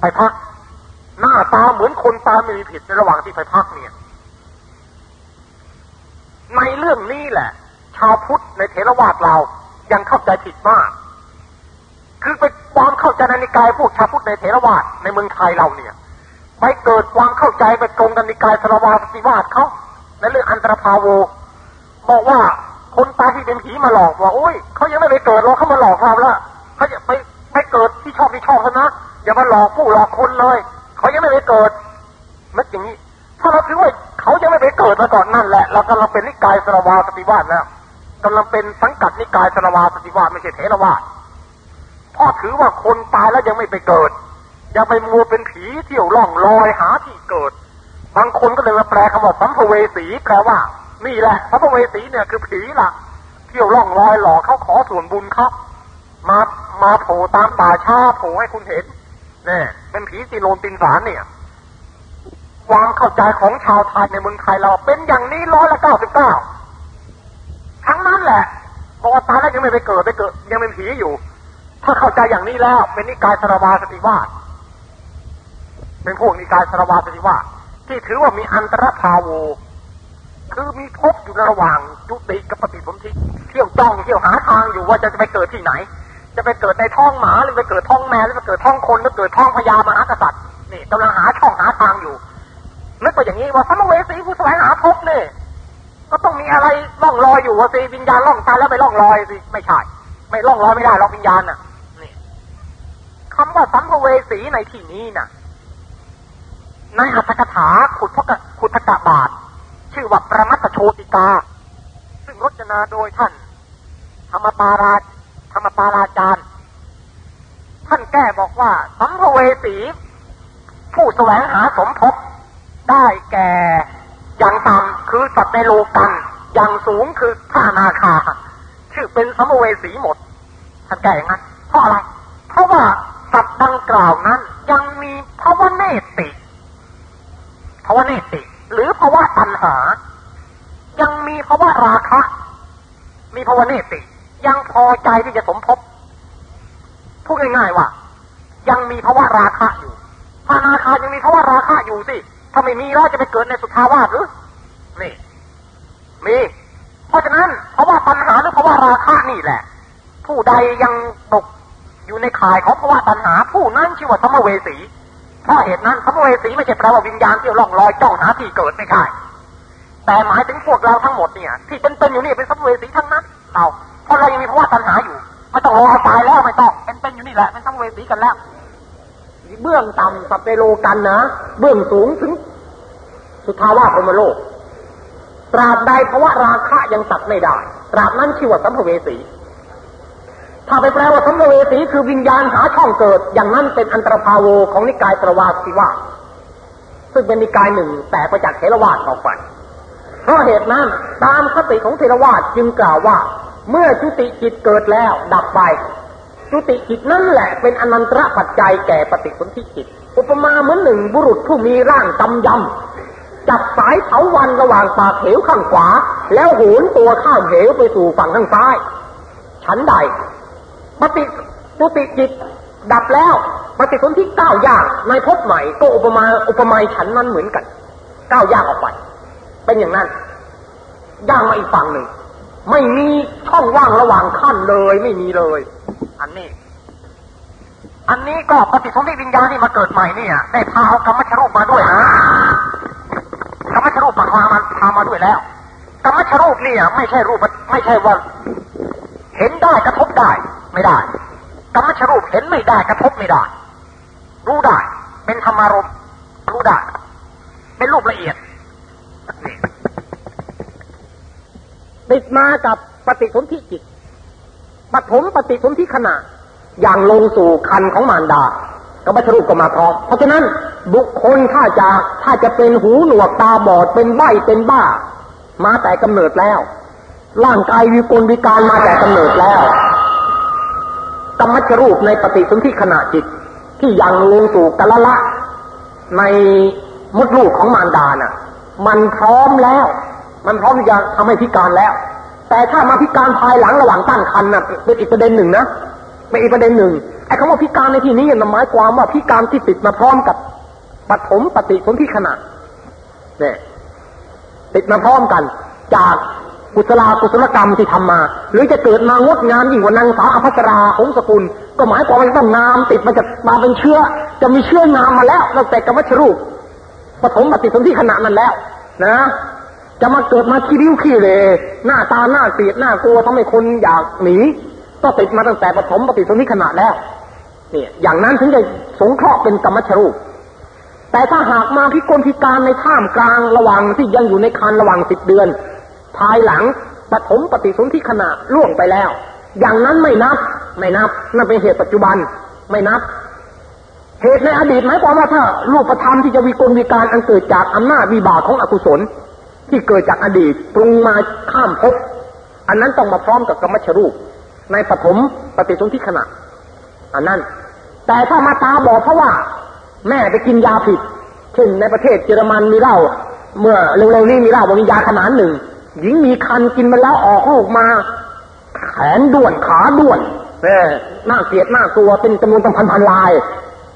ไปพัก หน้าตาเหมือนคนตาไม่มีผิดในระหว่างที่ไปพักเนี่ย ในเรื่องนี้แหละ ชาวพุทธในเทรวาสเรายังเข้าใจผิดมาก คือไปความเข้าใจในนิกายพวกชาวพุทธในเถรวาทในเมืองไทยเราเนี่ย ไปเกิดความเข้าใจไปตรงกันนิกายสรวาสติวาสเขาในเรื่องอันตรพาโว บอกว่าคนตายที่เป็นผีมาหลอกว่าโอ้ยเขายังไม่ไปเกิดเราเขามาหลอกเราล้วเขาจะไปไปเกิดที่ชอบที่ชอบเท่านะอย่ามาหลอกผู้หลอกคนเลยเขายังไม่ไปเกิดมันอย่างนี้ถ้าเราถือว่าเขายังไม่ไปเกิดมาก่อนนั่นแหละเรากำลังเป็นนิกายสรวาสติวาสแล้วกำลังเป็นสังกัดนิกายสรวาสติวาสไม่ใช่เถรวาส พ่อถือว่าคนตายแล้วยังไม่ไปเกิดย่าไปมัวเป็นผีเที่ยวล่องลอยหาที่เกิด บางคนก็เลยมาแปลคำว่าสัมภเวสีแปลว่า นี่แหละสัมภเวสีเนี่ยคือผีละเที่ยวล่องลอยหลอกเขาขอส่วนบุญครับมามาโผล่ตามป่าชาโผล่ให้คุณเห็นเนี่ยเป็นผีตีโลนตินสารเนี่ยความเข้าใจของชาวไทยในเมืองไทยเราเป็นอย่างนี้ร้อยละเก้าสิบเก้าทั้งนั้นแหละพอตายแล้วยังไม่ไปเกิดไปเกิด ยังเป็นผีอยู่ ถ้าเข้าใจอย่างนี้แล้ว เป็นนิกายสรวาสติวาสเป็นพวกนิกายสรวาสติวาสที่ถือว่ามีอันตรพาโวคือมีภพอยู่ในระหว่างจุติกับปฏิสนธิเที่ยวจ้องเที่ยวหาทางอยู่ว่าจะไปเกิดที่ไหน จะไปเกิดในท้องหมาหรือไปเกิดท้องแมวหรือไปเกิดท้องคนหรือเกิดท้องพญามหากษัตริย์นี่กำลังหาช่องหาทางอยู่นึกไปอย่างนี้ว่าสัมเวสีผู้แสวงหาภพเนี่ยก็ต้องมีอะไรล่องลอยอยู่ว่าสิวิญญาณล่องตายแล้วไปล่องลอยสิไม่ใช่ไม่ล่องลอยไม่ได้หรอกวิญญาณน่ะ คำว่าสัมภเวสีในที่นี้น่ะในอัตถกถาขุดพกขุดทกะบาท ชื่อว่าประมัตโชติกา ซึ่งรจนาโดยท่าน ธรรมปาราธรรมปาราจารย์ท่านแก้บอกว่า สัมภเวสี ผู้แสวงหาสมภพได้แก่อย่างต่ำคือสัตว์ในโลกัน อย่างสูงคือพระนาคา ชื่อเป็นสัมภเวสีหมด ท่านแก้อย่างนั้นเพราะอะไร เพราะว่าสัตว์ดังกล่าวนั้น ยังมีภาวะเนติภาวะเนติ หรือภาวะตัณหา ยังมีภาวะราคะ มีภาวะเนติ ยังพอใจที่จะสมภพพูดง่ายๆว่า ยังมีภาวะราคะอยู่พระนาคายังมีภาวะราคะอยู่สิถ้าไม่มีเราจะไปเกิดในสุทาวาสหรือนี่มี เพราะฉะนั้นเพราะว่าปัญหาหรือเพราะว่าราคะนี่แหละ ผู้ใดยังตก อยู่ในข่ายของภาวะตัณหา ผู้นั้นชื่อว่าสัมเวสีเพราะเหตุนั้นสัมเวสีไม่ใช่แปลว่าวิญญาณที่ล่องลอยจ้องหาที่เกิดไม่ใช่แต่หมายถึงพวกเราทั้งหมดเนี่ย ที่เป็นๆอยู่นี่เป็นสัมเวสีทั้งนั้นเราเพราะเรายังมีภาวะตัณหาอยู่ไม่ต้องรอตายแล้วไม่ต้องเป็นๆอยู่นี่แหละเป็นสัมเวสีกันแล้วเบื้องต่ำสัพเปโลกันนะเบื้องสูงถึงสุทาวาพรมโลก ตราบใดภาวะราคะยังตัดไม่ได้ ตราบนั้นชื่อว่าสัมภเวสี ถ้าไปแปลว่าสัมภเวสีคือวิญญาณหาช่องเกิด อย่างนั้นเป็นอันตรพาโวของนิกายตรวาสิวาซึ่งเป็นนิกายหนึ่งแต่ประจักษ์เทรวาสออกไปเพราะเหตุนั้นตามคติของเทรวาสจึงกล่าวว่า เมื่อจุติจิตเกิดแล้วดับไป จุติจิตนั่นแหละเป็นอนันตระปัจจัยแก่ปฏิสนธิจิต อุปมาเหมือนหนึ่งบุรุษผู้มีร่างกำยำจับสายเถาวันระหว่างปากเหวข้างขวา แล้วโหนตัวข้ามเหวไปสู่ฝั่งข้างซ้าย ฉันใด ปฏิจุติจิตดับแล้วปฏิสนธิก้าวย่างในภพใหม่ก็อุปมาอุปไมาฉันนั้นเหมือนกันก้าวย่างออกไป เป็นอย่างนั้นย่างมาอีกฝั่งหนึ่งไม่มีช่องว่างระหว่างขั้นเลยไม่มีเลย อันนี้ อันนี้ก็ปฏิสนธิวิญญาณที่มาเกิดใหม่เนี่ย ได้พาเอากรรมชรูปมาด้วยนะกรรมชรูปมาพามาพามาด้วยแล้วกรรมชรูปเนี่ย ไม่ใช่รูปไม่ใช่ว่า เห็นได้กระทบได้ ไม่ได้กรรมชรูปเห็นไม่ได้กระทบไม่ได้ รู้ได้ เป็นธรรมารมรู้ได้ เป็นรูปละเอียดติดมากับปฏิสนธิจิตปฐมปฏิสนธิขณะ อย่างลงสู่คันของมารดาก็บัชรูปก็มาพร้อมเพราะฉะนั้นบุคคลถ้าจะถ้าจะเป็นหูหนวกตาบอดเป็นใบเป็นบ้า มาแต่กำเนิดแล้ว ร่างกายวิกลวิการมาแต่กำเนิดแล้ว กรรมชรูปในปฏิสนธิขณะจิต ที่ยังลงสู่กัลละ ในมดลูกของมารดาน่ะ มันพร้อมแล้ว มันพร้อมที่จะทำให้พิการแล้ว แต่ถ้ามาพิการภายหลังระหว่างตั้งครรภ์นะเป็นอีกประเด็นหนึ่งนะเป็นอีกประเด็นหนึ่งไอ้คำว่าพิการในที่นี้เนี่ยหมายความว่าพิการที่ติดมาพร้อมกับปฐมปฏิสนธิขณะเนี่ยติดมาพร้อมกัน จาก กุศลากุศลกรรมที่ทำมา หรือจะเกิดมางดงามยิ่งกว่านางสาวอภัสราหงสกุล ก็หมายความว่าต้องงามติดมาจากมาเป็นเชื้อ จะมีเชื้องามมาแล้วตั้งแต่กรรมชรูปปฐมปฏิสนธิขณะนั้นแล้ว นะ จะมาเกิดมาขี้ริ้วขี้เลยหน้าตาหน้าเสียดหน้ากลัวทำให้คนอยากหนีก็ติดมาตั้งแต่ปฐมปฏิสนธิขณะแล้วเนี่ยอย่างนั้นถึงจะสงเคราะห์เป็นกรรมชรูป แต่ถ้าหากมาพิกลพิการในท่ามกลางระหว่างที่ยังอยู่ในคันระหว่างสิบเดือน ภายหลังปฐมปฏิสนธิขณะล่วงไปแล้ว อย่างนั้นไม่นับ ไม่นับ นั่นเป็นเหตุปัจจุบัน ไม่นับ เหตุในอดีตหมายความว่าถ้าลูกประธรรมที่จะวิกลวิการอันเกิดจากอำนาจวิบากของอกุศล ที่เกิดจากอดีตปรุงมาข้ามภพอันนั้นต้องมาพร้อมกับกรรมชรูป ในปฐมปฏิสนธิขณะ อันนั้น แต่ถ้ามาตาบอดเพราะว่า แม่ไปกินยาผิด เช่นในประเทศเยอรมันมีเหล้าเมื่อเร็วๆนี้มีเหล้าว่ามียาขนาดหนึ่ง หญิงมีคันกินมาแล้วออกลูกมา แขนด้วนขาด้วนเออน่าเกลียดน่ากลัวเป็นจำนวนตั้งพันพันลาย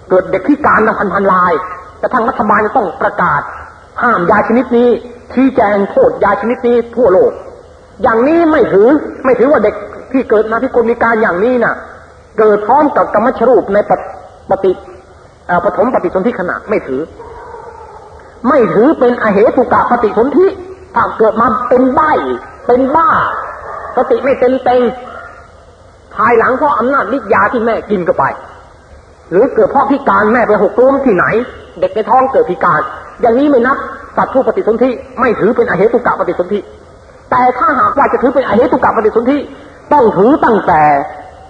เกิดเด็กพิการตั้งพันพันลายแต่ทางรัฐบาลจะต้องประกาศ ห้ามยาชนิดนี้ชี้แจงโทษยาชนิดนี้ทั่วโลก อย่างนี้ไม่ถือไม่ถือว่าเด็กที่เกิดมาพิกลมีการอย่างนี้น่ะ เกิดพร้อมกับกรรมชรูปในปฏิปฐมปฏิสนธิขณะไม่ถือ ไม่ถือเป็นอเหตุกะปฏิสนธิ ถ้าเกิดมาเป็นใบเป็นบ้าสติไม่เต็มเต็งภายหลังเพราะอำนาจฤทธิ์ยาที่แม่กินเข้าไป หรือเกิดเพราะพิการแม่ไปหกล้มที่ไหน เด็กในท้องเกิดพิการ อย่างนี้ไม่นับสัตว์ผู้ปฏิสนธิไม่ถือเป็นอเหตุกะปฏิสนธิแต่ถ้าหากว่าจะถือเป็นอเหตุกะปฏิสนธิต้องถือตั้งแต่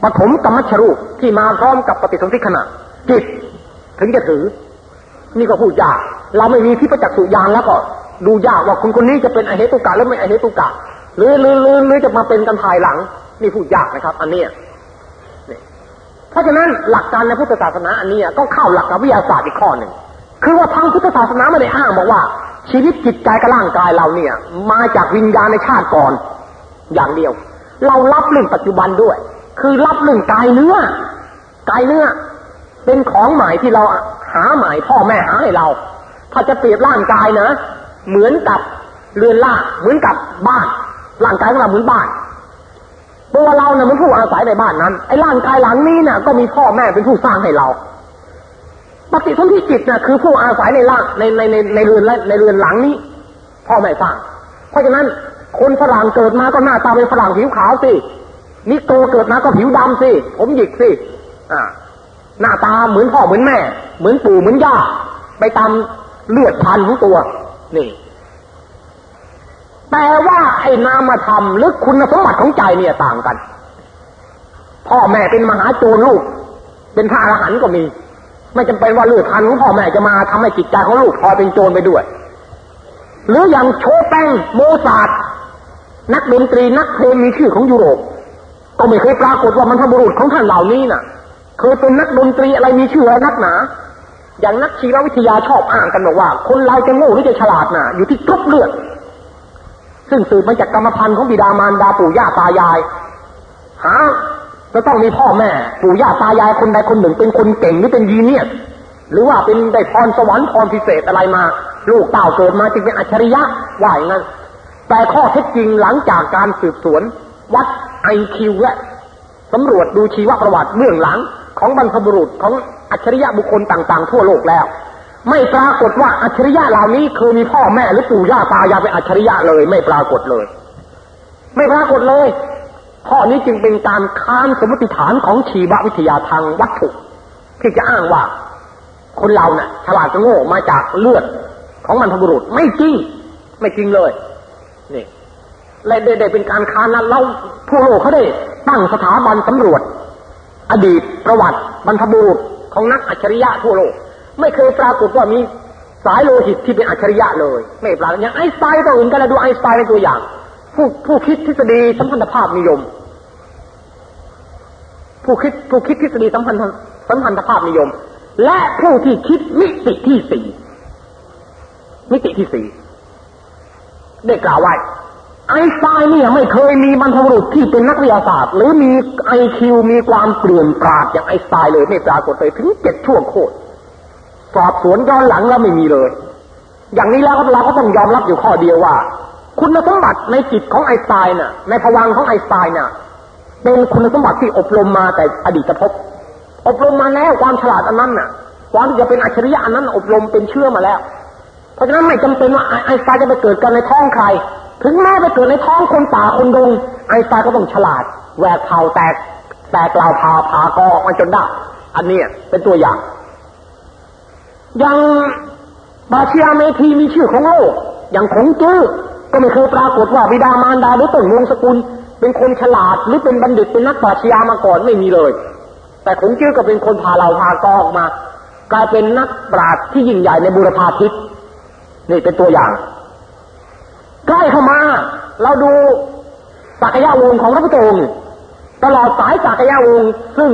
ปฐมกรรมชรูปที่มาพร้อมกับปฏิสนธิขณะจิต ถึงจะถือ นี่ก็พูดยากเราไม่มีที่ประจักษ์สุญานแล้วก็ ดูยากว่าคนคนนี้จะเป็นอเหตุกะหรือไม่อเหตุกะหรือหรือหรือหรือจะมาเป็นกันภายหลังนี่พูดยากนะครับ อันนี้เพราะฉะนั้นหลักการในพุทธศาสนาอันนี้ก็เข้าหลักวิทยาศาสตร์อีกข้อหนึ่งคือว่าทางพุทธศาสนาไม่ได้อ้างบอกว่า ชีวิตจิตใจกับร่างกายเราเนี่ย มาจากวิญญาณในชาติก่อน อย่างเดียว เรารับเรื่องปัจจุบันด้วย คือรับเรื่องกายเนื้อกายเนื้อ เป็นของใหม่ที่เราหาใหม่พ่อแม่หาให้เรา ถ้าจะเปรียบร่างกายนะ เหมือนกับเรือนล่าเหมือนกับบ้านร่างกายของเราเหมือนบ้านตัวเราเนี่ยมันผู้อาศัยในบ้านนั้นไอ้ร่างกายหลังนี้เนี่ยก็มีพ่อแม่เป็นผู้สร้างให้เราปฏิสนธิจิตเนี่ยคือผู้อาศัยในร่างในในในในเรือนในเรือนหลังนี้ พ่อแม่สร้าง เพราะฉะนั้นคนฝรั่งเกิดมาก็หน้าตาเป็นฝรั่งผิวขาวสินิโกเกิดมาก็ผิวดำสิผมหยิกสิอ่าหน้าตาเหมือนพ่อเหมือนแม่ เหมือนปู่เหมือนย่าไปตามเลือดพันของตัว นี่ แต่ว่าไอ้นามธรรมหรือคุณสมบัติของใจเนี่ยต่างกัน พ่อแม่เป็นมหาโจรลูก เป็นพระอรหันต์ก็มี ไม่จำเป็นว่าเลือดพันธุ์ของพ่อแม่จะมาทำให้จิตใจของลูกพลอยเป็นโจรไปด้วย หรืออย่างโชแปงโมสาร์ทนักดนตรีนักเพลงมีชื่อของยุโรป ก็ไม่เคยปรากฏว่าบรรพบุรุษของท่านเหล่านี้น่ะ เคยเป็นนักดนตรีอะไรมีชื่ออะไรนักหนา อย่างนักชีววิทยาชอบอ้างกันบอกว่า คนเราจะโง่หรือจะฉลาดน่ะ อยู่ที่กรุ๊ปเลือด ซึ่งสืบมาจากกรรมพันธุ์ของบิดามารดาปู่ย่าตายาย หาจะต้องมีพ่อแม่ ปู่ย่าตายายคนใดคนหนึ่งเป็นคนเก่งหรือเป็นยีเนียสหรือว่าเป็นได้พรสวรรค์พรพิเศษอะไรมา ลูกเต่าเกิดมาจึงเป็นอัจฉริยะว่าอย่างนั้นแต่ข้อเท็จจริงหลังจากการสืบสวน วัดไอคิวและสำรวจดูชีวประวัติเบื้องหลัง ของบรรพบุรุษของอัจฉริยะบุคคลต่าง ๆ ทั่วโลกแล้ว ไม่ปรากฏว่าอัจฉริยะเหล่านี้เคยมีพ่อแม่หรือปู่ย่าตายายเป็นอัจฉริยะเลย ไม่ปรากฏเลย ไม่ปรากฏเลย ข้อนี้จึงเป็นการค้านสมมติฐานของชีววิทยาทางวัตถุที่จะอ้างว่า คนเราเนะ่ยฉลาดจะโง่มาจากเลือดของมันพบุรุษไม่จริงไม่จริงเลยนี่และได้เป็นการค้านนั้นเราผู้โลกเขาได้ตั้งสถาบันสำรวจ อดีตประวัติบรรพบุรุษของนักอัจฉริยะทั่วโลก ไม่เคยปรากฏว่ามีสายโลหิตที่เป็นอัจฉริยะเลย ไม่ปรากฏอย่างไอสไตน์ตัวอื่นก็แล้วดูไอสไตน์เป็นตัวอย่าง ผู้ผู้คิดทฤษฎีสัมพันธภาพนิยม ผู้คิดผู้คิดทฤษฎีสัมพันธสัมพันธภาพนิยม และผู้ที่คิดมิติที่สี่มิติที่สี่ได้กล่าวไว้ ไอสไตน์เนี่ยไม่เคยมีบรรพบุรุษที่เป็นนักวิทยาศาสตร์ หรือมีไอคิวมีความเปลี่ยนปราดอย่างไอสไตน์เลยไม่ปรากฏเลยถึงเจ็ดช่วงโคตรสอบสวนย้อนหลังแล้วไม่มีเลย อย่างนี้แล้วเราก็ต้องยอมรับอยู่ข้อเดียวว่า คุณสมบัติในจิตของไอสไตน์น่ะ ในภวังค์ของไอสไตน์น่ะ เป็นคุณสมบัติที่อบรมมาแต่อดีตภพอบรมมาแล้วความฉลาดอันนั้นน่ะความที่จะเป็นอัจฉริยะอันนั้น อบรมเป็นเชื้อมาแล้ว เพราะฉะนั้นไม่จำเป็นว่าไอสไตน์จะไปเกิดกันในท้องใคร ถึงแม้ไปเกิดในท้องคนป่าคนดงไอสไตน์ก็ต้องฉลาดแหวกเผาแตก แตกกล่าวพาพากออกมาจนได้ อันนี้เป็นตัวอย่าง อย่างบาเชียเมธีมีชื่อของโลก อย่างของจื้อก็ไม่เคยปรากฏว่าวิดามารดาหรือต้นวงสกุล เป็นคนฉลาดหรือเป็นบัณฑิตเป็นนักปราชญามาก่อนไม่มีเลย แต่ของจื้อก็เป็นคนพาเราพากอออกมา กลายเป็นนักปราชญ์ที่ยิ่งใหญ่ในบุรพาทิศนี่เป็นตัวอย่าง ใกล้เข้ามา เราดูสักยะวงของพระพุทธองค์ตลอดสายสักยะวงซึ่ง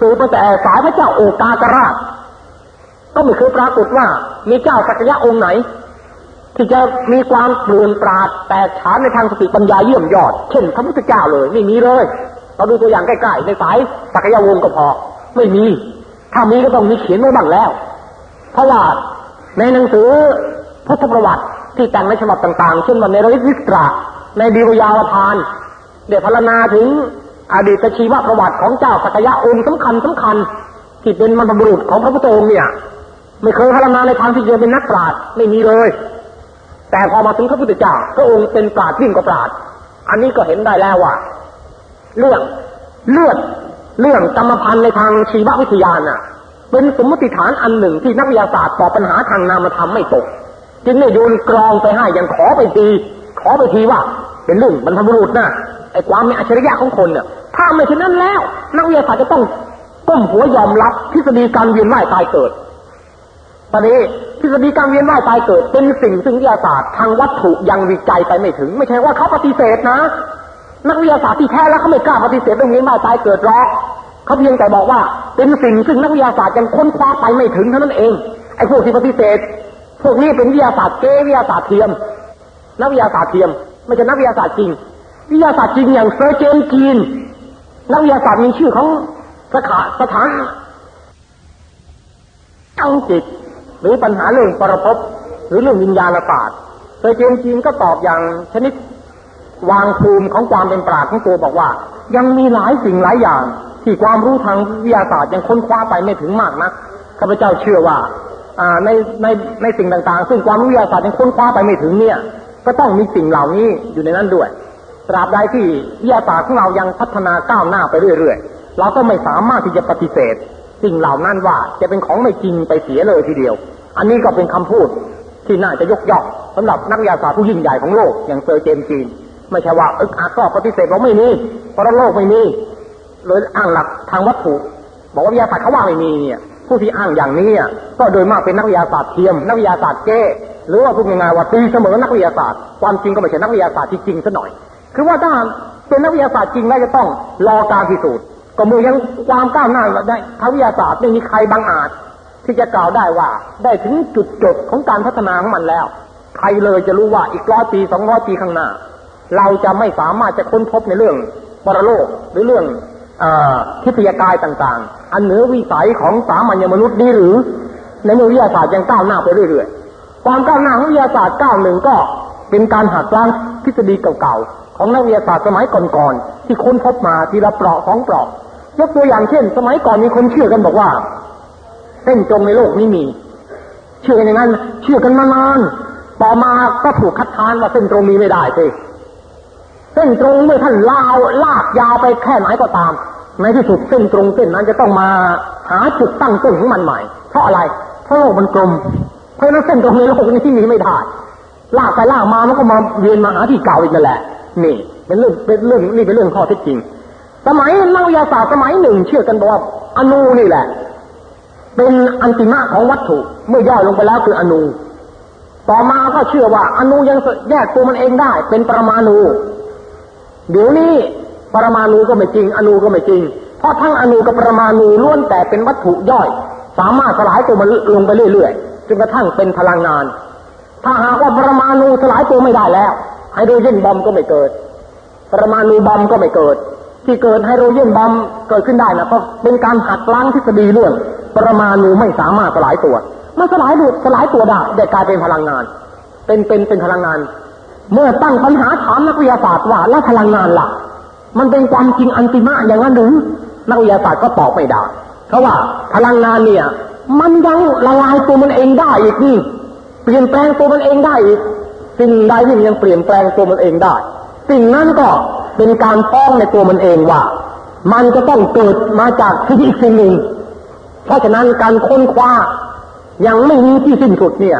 สืบมาแต่สายพระเจ้าโอกากราช ก็ไม่เคยปรากฏว่ามีเจ้าสักยะองค์ไหน ที่จะมีความเปลี่ยนปราดแตกฉานในทางสติปัญญาเยี่ยมยอด เช่นพระพุทธเจ้าเลยไม่มีเลยเราดูตัวอย่างใกล้ๆในสายสักยะวงก็พอ ไม่มี ถ้ามีก็ต้องมีเขียนไว้บ้างแล้ว เพราะว่าในหนังสือพุทธประวัติ ที่แต่งในฉบับต่างๆ เช่นว่าในรวิสตราในดีวยาวพานเดี๋ยวพรรณนาถึงอดีตชีวประวัติของเจ้าสักยะองค์สำคัญสำคัญ ที่เป็นมรรพบุรุษของพระพุทธองค์เนี่ย ไม่เคยพรรณนาในทางที่จะเป็นนักปราชญ์ไม่มีเลย แต่พอมาถึงพระพุทธเจ้าพระองค์เป็นปราชญ์ยิ่งกว่าปราชญ์อันนี้ก็เห็นได้แล้วว่าเรื่องเลือดเรื่องกรรมพันธ์ในทางชีววิทยาน่ะ เป็นสมมติฐานอันหนึ่งที่นักวิทยาศาสตร์ตอบปัญหาทางนามธรรมไม่ตก จึงได้โยนกรองไปให้ยังขอไปทีขอไปทีว่า เป็นเรื่องบรรพบุรุษนะไอ้ความมีอัจฉริยะของคนเนี่ยถ้าไม่เช่นนั้นแล้ว นักวิทยาศาสตร์จะต้องก้มหัวยอมรับทฤษฎีการเวียนว่ายตายเกิดตอนนี้ทฤษฎีการเวียนว่ายตายเกิด เป็นสิ่งซึ่งวิทยาศาสตร์ทางวัตถุยังวิจัยไปไม่ถึง ไม่ใช่ว่าเขาปฏิเสธนะ นักวิทยาศาสตร์ที่แท้แล้วเขาไม่กล้าปฏิเสธเรื่องเวียนว่ายตายเกิดหรอกเขาเพียงแต่บอกว่าเป็นสิ่งซึ่งนักวิทยาศาสตร์ยังค้นคว้าไปไม่ถึงเท่านั้นเองไอ้พวกที่ปฏิเสธ พวกนี้เป็นวิทยาศาสตร์เก๊วิทยาศาสตร์เทียม นักวิทยาศาสตร์เทียม ไม่ใช่นักวิทยาศาสตร์จริง วิทยาศาสตร์จริงอย่างเซอร์เจมส์จีนส์ นักวิทยาศาสตร์มีชื่อของสถาสถานอังจิตหรือปัญหาเรื่องปรภพหรือเรื่องวิญญาณศาสตร์เซอร์เจนกีนก็ตอบอย่างชนิดวางภูมิของความเป็นปราชญ์ของตัวบอกว่า ยังมีหลายสิ่งหลายอย่าง ที่ความรู้ทางวิทยาศาสตร์ยังค้นคว้าไปไม่ถึงมากนักข้าพเจ้าเชื่อว่า ในในในสิ่งต่างๆ ซึ่งความรู้วิทยาศาสตร์ยังค้นคว้าไปไม่ถึงเนี่ย ก็ต้องมีสิ่งเหล่านี้อยู่ในนั้นด้วย ตราบใดที่วิทยาศาสตร์ของเรายังพัฒนาก้าวหน้าไปเรื่อยๆ เราก็ไม่สามารถที่จะปฏิเสธ สิ่งเหล่านั้นว่าจะเป็นของไม่จริงไปเสียเลยทีเดียว อันนี้ก็เป็นคำพูดที่น่าจะยกย่องสำหรับนักวิทยาศาสตร์ผู้ยิ่งใหญ่ของโลกอย่างเซอร์เจมส์จีนส์ไม่ใช่ว่าอึกอักก็ปฏิเสธว่าไม่มีเพราะโลกไม่มีเลยอ้างหลักทางวัตถุ บอกว่าวิทยาศาสตร์เขาว่าไม่มีเนี่ย ผู้ที่อ้างอย่างนี้ก็โดยมากเป็นนักวิทยาศาสตร์เทียม นักวิทยาศาสตร์เก๊หรือว่าพูดง่ายๆว่าตีเสมอนักวิทยาศาสตร์ความจริงก็ไม่ใช่นักวิทยาศาสตร์ที่จริงซะหน่อย คือว่าถ้าเป็นนักวิทยาศาสตร์จริงแล้วจะต้องรอการพิสูจน์ก็มือยังความก้าวหน้าได้ทางวิทยาศาสตร์ไม่มีใครบังอาจ ที่จะกล่าวได้ว่าได้ถึงจุดจบของการพัฒนาของมันแล้ว ใครเลยจะรู้ว่าอีกร้อยปีสองร้อยปีข้างหน้า เราจะไม่สามารถจะค้นพบในเรื่องปรโลกหรือเรื่อง ทิพยากายต่างๆ อันเหนือวิสัยของสามัญมนุษย์นี้หรือ ในเมื่อวิทยาศาสตร์ยังก้าวหน้าไปเรื่อยๆ ความก้าวหน้าของวิทยาศาสตร์ก้าวหนึ่งก็เป็นการหักล้างทฤษฎีเก่าๆ ของนักวิทยาศาสตร์สมัยก่อนๆ ที่ค้นพบมาทีละเปราะของเปราะยกตัวอย่างเช่น สมัยก่อนมีคนเชื่อกันบอกว่า เส้นตรงในโลกนี้มี เชื่อกันอย่างนั้น เชื่อกันมานาน ต่อมาก็ถูกคัดค้านว่าเส้นตรงมีไม่ได้สิ เส้นตรงเมื่อท่านลาวลากยาวไปแค่ไหนก็ตาม ในที่สุดเส้นตรงเส้นนั้นจะต้องมาหาจุดตั้งต้นของมันใหม่ เพราะอะไร เพราะโลกมันกลม เพราะนั้นเส้นตรงในโลกนี้ที่มีไม่ได้ลากไปลากมามันก็มาเวียนมาหาที่เก่าอีกนั่นแหละ นี่ เป็นเรื่องเป็นเรื่องนี่เป็นเรื่องข้อเท็จจริง สมัยนักวิทยาศาสตร์สมัยหนึ่ง เชื่อกันบอกว่าอนูนี่แหละ เป็นอันติมาของวัตถุ เมื่อย่อลงไปแล้วคืออนู ต่อมาก็เชื่อว่าอนูยังแยกตัวมันเองได้ เป็นปรมาณู เดี๋ยวนี้ปรมาณูก็ไม่จริง อนูก็ไม่จริง เพราะทั้งอนูกับปรมาณูล้วนแต่เป็นวัตถุย่อย สามารถสลายตัวมันลงไปเรื่อยๆจนกระทั่งเป็นพลังงาน ถ้าหากว่าปรมาณูสลายตัวไม่ได้แล้วไฮโดรเจนบอมก็ไม่เกิด ปรมาณูบอมก็ไม่เกิด ที่เกิดไฮโดรเจนบอมเกิดขึ้นได้นะก็เป็นการหักล้างทฤษฎีเรื่องปรมาณูไม่สามารถสลายตัวมันสลายดูสลายตัวได้แต่กลายเป็นพลังงาน เป็นเป็นเป็นพลังงาน เมื่อตั้งปัญหาถามนักวิทยาศาสตร์ว่าแล้วพลังงานล่ะ มันเป็นความจริงอันติมาอย่างนั้นหรือนักวิทยาศาสตร์ก็ตอบไม่ได้เพราะว่าพลังงานเนี่ย มันยังละลายตัวมันเองได้อีกนี่เปลี่ยนแปลงตัวมันเองได้อีกสิ่งใดที่ยังเปลี่ยนแปลงตัวมันเองได้สิ่งนั้นก็เป็นการฟ้องในตัวมันเองว่า มันจะต้องเกิดมาจากสิ่งอีกสิ่งหนึ่ง เพราะฉะนั้นการค้นคว้ายังไม่มีที่สิ้นสุดเนี่ย